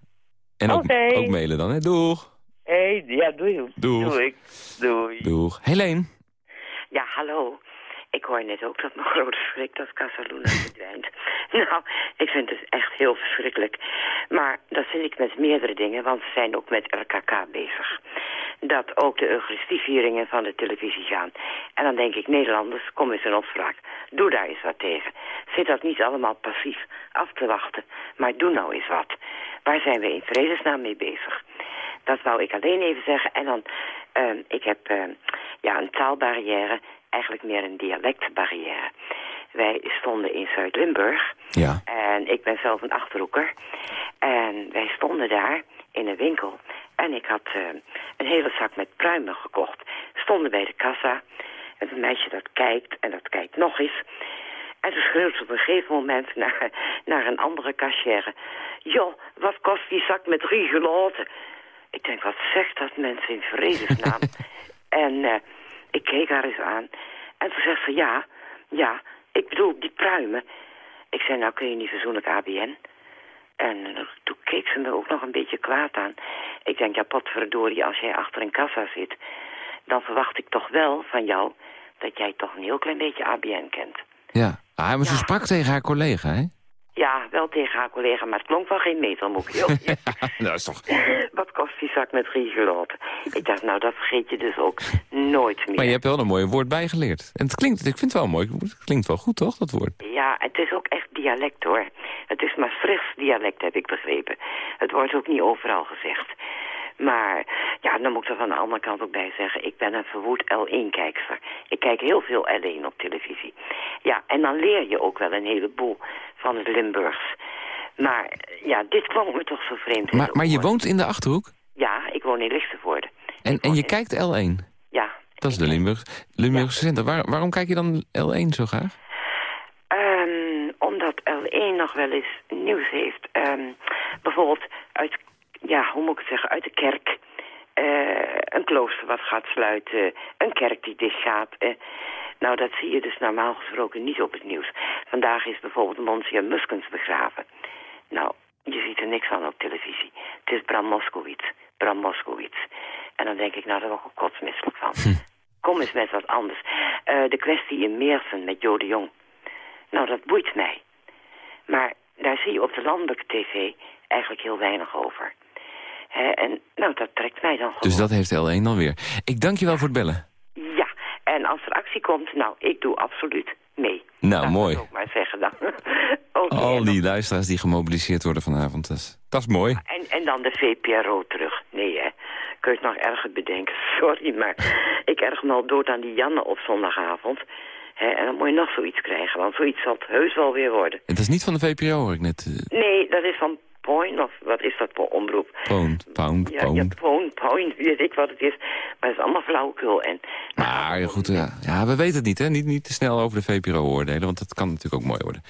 En ook, ook mailen dan, hè? Doeg. Hé, hey, ja, doei. Doeg. Doei. Doei. Doeg. Helene. Ja, hallo. Ik hoor net ook dat mijn grote schrik dat Casaluna verdwijnt. nou, ik vind het echt heel verschrikkelijk. Maar dat vind ik met meerdere dingen, want ze zijn ook met RKK bezig. Dat ook de Eucharistievieringen van de televisie gaan. En dan denk ik, Nederlanders, kom eens in opspraak. Doe daar eens wat tegen. Zit dat niet allemaal passief af te wachten. Maar doe nou eens wat. Waar zijn we in vredesnaam mee bezig? Dat wou ik alleen even zeggen. En dan, ehm, ik heb ehm, ja, een taalbarrière, eigenlijk meer een dialectbarrière. Wij stonden in Zuid-Limburg. Ja. En ik ben zelf een Achterhoeker. En wij stonden daar in een winkel. En ik had ehm, een hele zak met pruimen gekocht. Stonden bij de kassa. En een meisje dat kijkt en dat kijkt nog eens. En toen schreeuwt ze op een gegeven moment naar, naar een andere cashier. Joh, wat kost die zak met drie geloten? Ik denk, wat zegt dat mensen in vredesnaam? en eh, ik keek haar eens aan. En toen zegt ze, ja, ja, ik bedoel die pruimen. Ik zei, nou kun je niet verzoenlijk ABN? En eh, toen keek ze me ook nog een beetje kwaad aan. Ik denk, ja, potverdorie, als jij achter een kassa zit... dan verwacht ik toch wel van jou dat jij toch een heel klein beetje ABN kent. Ja. Ah, maar ze sprak tegen haar collega, hè? Ja, wel tegen haar collega, maar het klonk wel geen meter, moet heel dat is toch... Wat kost die zak met drie geloten? Ik dacht, nou, dat vergeet je dus ook nooit meer. Maar je hebt wel een mooi woord bijgeleerd. En het klinkt, ik vind het wel mooi. Het klinkt wel goed, toch, dat woord? Ja, het is ook echt dialect, hoor. Het is maar fris dialect, heb ik begrepen. Het wordt ook niet overal gezegd. Maar ja, dan moet ik er van de andere kant ook bij zeggen... ik ben een verwoed L1-kijkster. Ik kijk heel veel L1 op televisie. Ja, en dan leer je ook wel een heleboel van het Limburgs. Maar ja, dit klonk me toch zo vreemd. Maar, maar je woont in de Achterhoek? Ja, ik woon in Lichtenvoorde. En, en je kijkt L1? Ja. Dat is de Limburg, Limburgse zender. Waar, waarom kijk je dan L1 zo graag? Ehm, omdat L1 nog wel eens nieuws heeft. Ehm, bijvoorbeeld uit, ja, hoe moet ik het zeggen, uit de kerk. Eh, een klooster wat gaat sluiten. Een kerk die dichtgaat. eh. nou, dat zie je dus normaal gesproken niet op het nieuws. Vandaag is bijvoorbeeld Monsieur Muskens begraven. Nou, je ziet er niks van op televisie. Het is Bram Moskowitz. Bram Moskowitz. En dan denk ik, nou, daar word ik ook kotsmisselijk van. Kom eens met wat anders. Eh, de kwestie in Meersen met Jo de Jong. Nou, dat boeit mij. Maar daar zie je op de landelijke tv eigenlijk heel weinig over. Hè, en nou, dat trekt mij dan gewoon. Dus dat heeft L1 dan weer. Ik dank je wel voor het bellen. Ja, en als er actie komt, nou, ik doe absoluut mee. Nou, mooi. Ook maar zeggen dan. Al die luisteraars die gemobiliseerd worden vanavond. Dat is, dat is mooi. en, en dan de VPRO terug. Nee, hè. Kun je het nog erger bedenken? Sorry, maar ik erg me al dood aan die Janne op zondagavond. En dan moet je nog zoiets krijgen, want zoiets zal het heus wel weer worden. En dat is niet van de VPRO, hoor ik net. eh. Nee, dat is van Point, of wat is dat voor omroep? Pound, pound, Ja, ja, pound. Point, Point, weet ik wat het is. Maar het is allemaal flauwekul. En Maar goed, ja, ja, we weten het niet, hè. Niet, niet te snel over de VPRO oordelen, want dat kan natuurlijk ook mooi worden.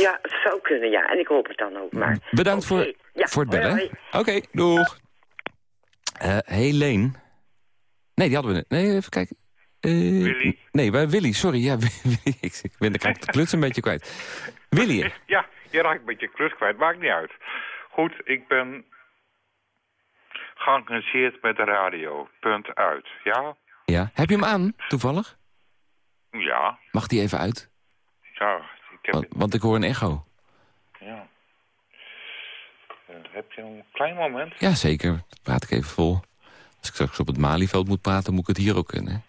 ja, het zou kunnen, ja. En ik hoop het dan ook maar. Bedankt voor, Ja, voor het bellen. Oké, doeg. Eh Helene. Nee, die hadden we net. Nee, even kijken. Eh, Willy. Nee, bij Willy, sorry. Ja, ik, ik ben de, kluts een beetje kwijt. Willy, Ja, je raakt een beetje klus kwijt, maakt niet uit. Goed, ik ben geëngageerd met de radio. Punt uit. Ja? ja. heb je hem aan, toevallig? Ja. Mag die even uit? Ja, ik heb... Want, want ik hoor een echo. Ja. Eh, heb je een klein moment? Ja, zeker. Dat praat ik even vol. Als ik straks op het Malieveld moet praten, moet ik het hier ook kunnen.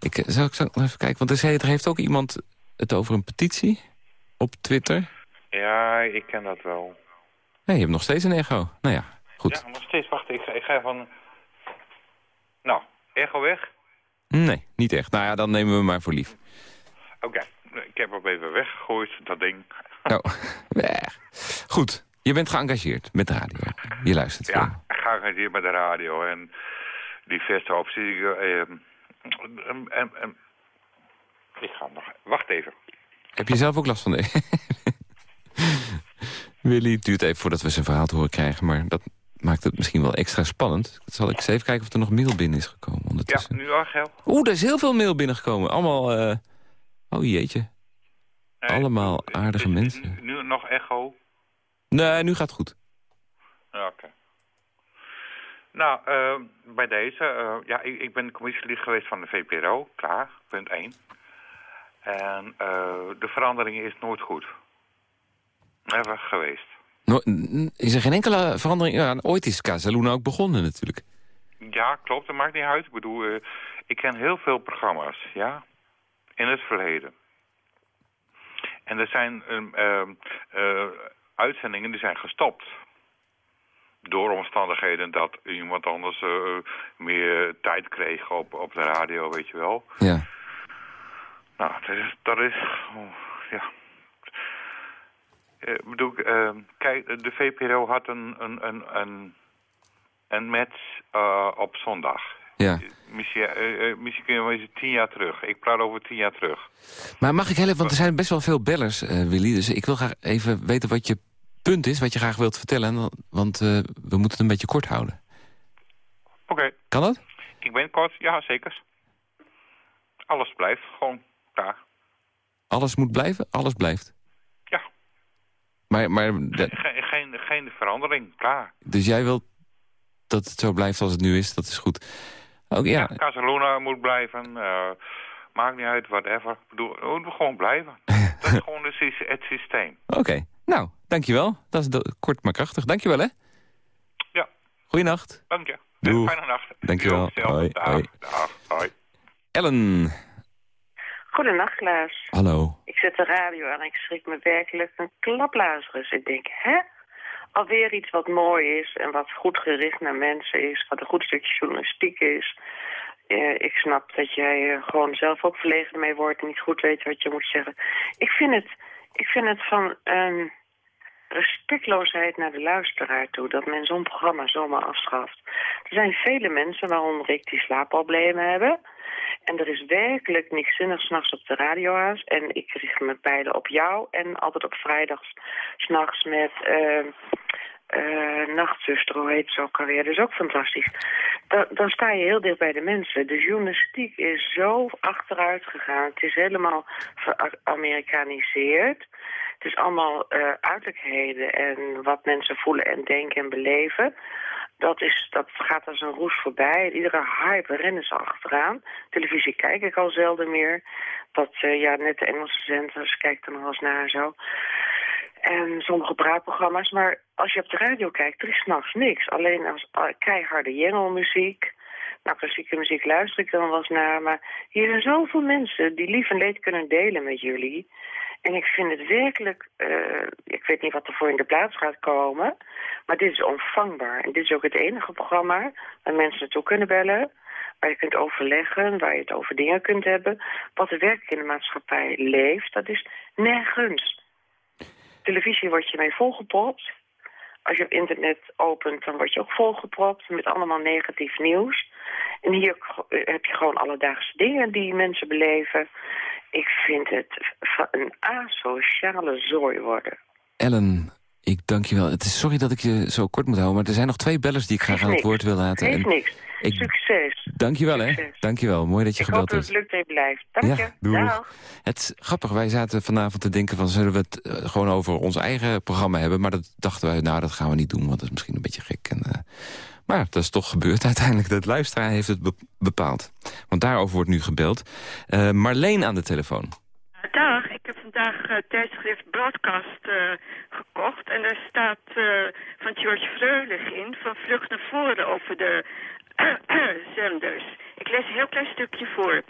Ik, eh, zou ik nog even kijken, want er, zei, er heeft ook iemand het over een petitie op Twitter. Ja, ik ken dat wel. Nee, je hebt nog steeds een echo. Nou ja, goed. Ja, nog steeds. Wacht, ik, ga- ik ga van... Nou, echo weg? Nee, niet echt. Nou ja, dan nemen we maar voor lief. Oké, ik heb hem even weggegooid, dat ding. Oh, weg. Goed, je bent geëngageerd met de radio. Je luistert veel. Ja, geëngageerd met de radio en diverse opties. Eh, ehm, ehm, ehm, ehm, ik ga nog... Wacht even. Heb je zelf ook last van de... Willy, het duurt even voordat we zijn verhaal te horen krijgen... maar dat maakt het misschien wel extra spannend. Zal ik eens even kijken of er nog mail binnen is gekomen Ja, ondertussen. nu al geld. Oeh, er is heel veel mail binnengekomen. Allemaal, eh, oh jeetje. Allemaal aardige mensen. Nu nog echo. Nee, nu gaat het goed. Ja, Oké. Nou, eh, bij deze, eh, ja, ik, ik ben commissielid geweest van de VPRO, klaar, punt 1. En de verandering is nooit goed. Never geweest. No- is er geen enkele verandering? Ja, ooit is Casaluna ook begonnen natuurlijk. Ja, klopt, dat maakt niet uit. Ik bedoel, eh, ik ken heel veel programma's, ja, in het verleden. En er zijn ehm, ehm, eh, uitzendingen die zijn gestopt. Door omstandigheden dat iemand anders eh, meer tijd kreeg op, op de radio, weet je wel. Ja. Nou, dat is... Dat is oh, ja. Eh, Ik bedoel, eh, kijk, de VPRO had een, een, een, een, een match eh, op zondag. Ja. Misschien, eh, misschien is het tien jaar terug. Ik praat over tien jaar terug. Maar mag ik heel even, want er zijn best wel veel bellers, Willy. Dus ik wil graag even weten wat je punt is, wat je graag wilt vertellen. Want we moeten het een beetje kort houden. Oké. Kan dat? Ik ben kort, ja zeker. Alles blijft gewoon daar. Alles moet blijven? Alles blijft? Ja. Maar, maar Geen, geen, geen verandering, klaar. dus jij wilt dat het zo blijft als het nu is? Dat is goed. Ook ja, Casaluna moet blijven. eh, maakt niet uit, whatever. Ik bedoel, het moet gewoon blijven. dat is gewoon het, sys- het systeem. oké. Nou, dankjewel. Dat is kort maar krachtig. Dankjewel, hè? Ja. Goeienacht. Dank je. Fijne nacht. Dankjewel. Hoi, Dag. hoi. Dag. Hoi. Ellen. Goedenacht, Klaas. Hallo. Ik zet de radio aan en ik schrik me werkelijk een klaplazerus. Ik denk, hè? Alweer iets wat mooi is en wat goed gericht naar mensen is, wat een goed stukje journalistiek is. Eh, ik snap dat jij er gewoon zelf ook verlegen mee wordt en niet goed weet wat je moet zeggen. Ik vind het, ik vind het van een respectloosheid naar de luisteraar toe dat men zo'n programma zomaar afschaft. Er zijn vele mensen, waaronder ik, die slaapproblemen hebben. En er is werkelijk niks zinnigs s'nachts op de radio aan. En ik richt mijn pijlen op jou. En altijd op vrijdags s'nachts met eh, eh, Nachtzuster, hoe heet ze ook alweer. Dat is ook fantastisch. Da dan sta je heel dicht bij de mensen. De journalistiek is zo achteruit gegaan. Het is helemaal veramerikaniseerd. Het is allemaal eh, uiterlijkheden en wat mensen voelen en denken en beleven. Dat, is, dat gaat als een roes voorbij. Iedere hype rennen ze achteraan. Televisie kijk ik al zelden meer. Dat, eh, ja, net de Engelse zenders kijk er nog eens naar en zo. En sommige praatprogramma's. Maar als je op de radio kijkt, er is s'nachts niks. Alleen als uh, keiharde jengelmuziek. Nou, klassieke muziek luister ik dan wel eens naar. Maar hier zijn zoveel mensen die lief en leed kunnen delen met jullie. En ik vind het werkelijk... Uh, ik weet niet wat er voor in de plaats gaat komen. Maar dit is onvangbaar. En dit is ook het enige programma waar mensen naartoe kunnen bellen. Waar je kunt overleggen, waar je het over dingen kunt hebben. Wat er werkelijk in de maatschappij leeft, dat is nergens. Televisie wordt je mee volgepropt. als je op internet opent, dan word je ook volgepropt met allemaal negatief nieuws. En hier heb je gewoon alledaagse dingen die mensen beleven. Ik vind het een asociale zooi worden. Ellen, ik dank je wel. Het is sorry dat ik je zo kort moet houden, maar er zijn nog twee bellers die ik graag aan het woord wil laten. Geeft niks. ik- Succes. Dank je wel, hè. Dank je wel. Mooi dat je Ik hoop gebeld dat hebt. het lukt en blijft. Dank Ja, je. Dag. Het is grappig, wij zaten vanavond te denken van... zullen we het eh, gewoon over ons eigen programma hebben? Maar dat dachten wij, nou, dat gaan we niet doen, want dat is misschien een beetje gek. En, eh, maar dat is toch gebeurd uiteindelijk. De luisteraar heeft het be- bepaald. Want daarover wordt nu gebeld. Eh, Marleen aan de telefoon. Dag, ik heb vandaag eh, tijdschrift Broadcast eh, gekocht. En daar staat eh, van George Freulich in, van Vlucht naar Voren over de zenders. Ik lees een heel klein stukje voor.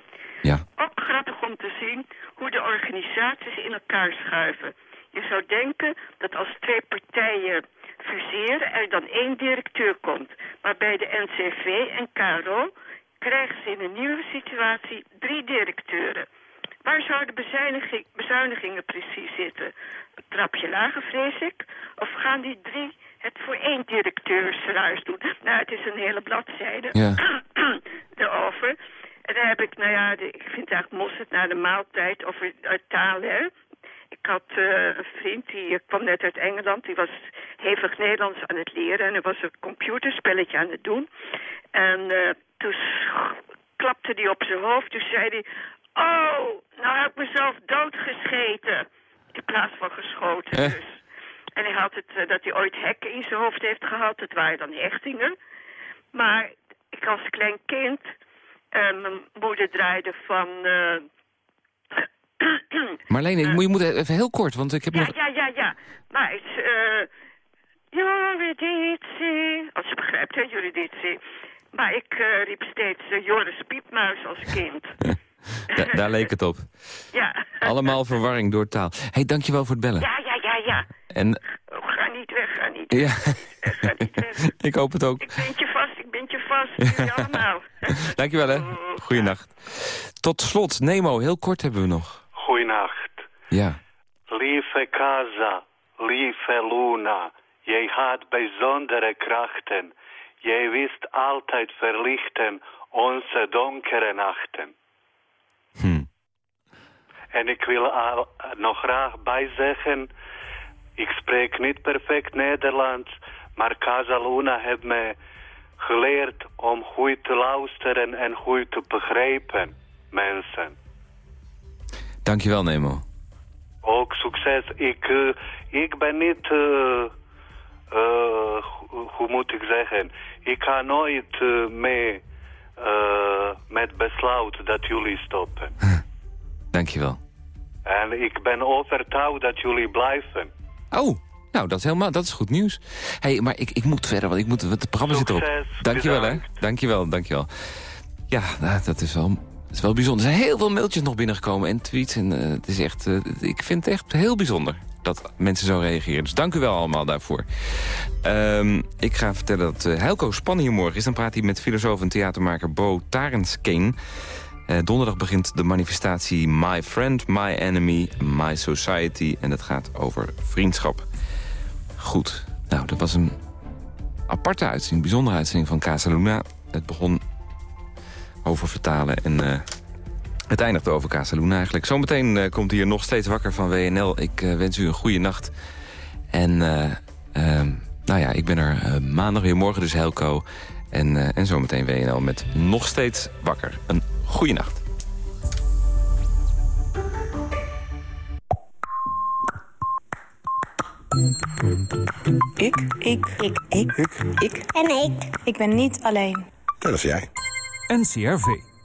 Ja. Ook grappig om te zien hoe de organisaties in elkaar schuiven. Je zou denken dat als twee partijen fuseren er dan één directeur komt. Maar bij de NCV en KRO krijgen ze in een nieuwe situatie drie directeuren. Waar zouden bezuiniging, bezuinigingen precies zitten? Een trapje lager, vrees ik? Of gaan die drie het voor één directeursruis doen? Nou, het is een hele bladzijde Ja. erover. En dan heb ik, nou ja, de- ik vind eigenlijk mosterd na de maaltijd over taal, hè. Ik had eh, een vriend, die eh, kwam net uit Engeland. Die was hevig Nederlands aan het leren. En er was een computerspelletje aan het doen. En eh, toen klapte hij op zijn hoofd. Toen zei hij... Oh, nou heb ik mezelf doodgescheten. In plaats van geschoten Eh. dus. En hij had het, dat hij ooit hekken in zijn hoofd heeft gehad. Dat waren dan hechtingen. Maar ik als klein kind... mijn moeder draaide van... eh, Marleen, ik moet- je moet even heel kort, want ik heb ja, nog... ja, ja, ja. Maar het is... eh Juriditie. Als je begrijpt, hè, juriditie. Maar ik eh, riep steeds eh, Joris Piepmuis als kind. Da- daar leek het op. Ja. Allemaal verwarring door taal. Hé, hey, dankjewel voor het bellen. Ja, ja, ja, ja. En Oh, ga niet weg, ga niet ja, weg. ik hoop het ook. Ik bind je vast, ik bind je vast. Allemaal. Dankjewel, hè. Goeienacht. Tot slot, Nemo, heel kort hebben we nog. Goeienacht. Ja. Lieve Casa, lieve Luna, jij had bijzondere krachten. Jij wist altijd verlichten onze donkere nachten. En ik wil nog graag bijzeggen, ik spreek niet perfect Nederlands, maar Casa Luna heeft me geleerd om goed te luisteren en goed te begrijpen, mensen. Dankjewel, Nemo. Ook succes. Ik, eh, ik ben niet, eh, eh, hoe- moet ik zeggen, ik ga nooit mee met besluit dat jullie stoppen. Dankjewel. En ik ben overtuigd dat jullie blijven. Oh, nou, dat is helemaal, dat is goed nieuws. hey, maar ik, ik moet verder, want ik moet, want het programma zit erop. Succes, Dankjewel, hè. Dankjewel, dankjewel. Ja, nou, dat is wel, wel bijzonder. Er zijn heel veel mailtjes nog binnengekomen en tweets. En eh, het is echt, eh, ik vind het echt heel bijzonder dat mensen zo reageren. Dus dank u wel allemaal daarvoor. Ehm, ik ga vertellen dat uh, Helco Span hier morgen is. Dan praat hij met filosoof en theatermaker Bo Tarenskeen. Uh, donderdag begint de manifestatie My Friend, My Enemy, My Society. En dat gaat over vriendschap. Goed, nou, dat was een aparte uitzending, bijzondere uitzending van Casa Luna. Het begon over vertalen en uh, het eindigde over Casa Luna eigenlijk. Zometeen uh, komt hier nog steeds wakker van WNL. Ik uh, wens u een goede nacht. En nou ja, ik ben er maandag weer morgen dus Helco. En, en zometeen WNL met nog steeds wakker. Een goede nacht. Ik. Ik. Ik. Ik. Ik. En ik. Ik ben niet alleen. Dat is jij. NCRV.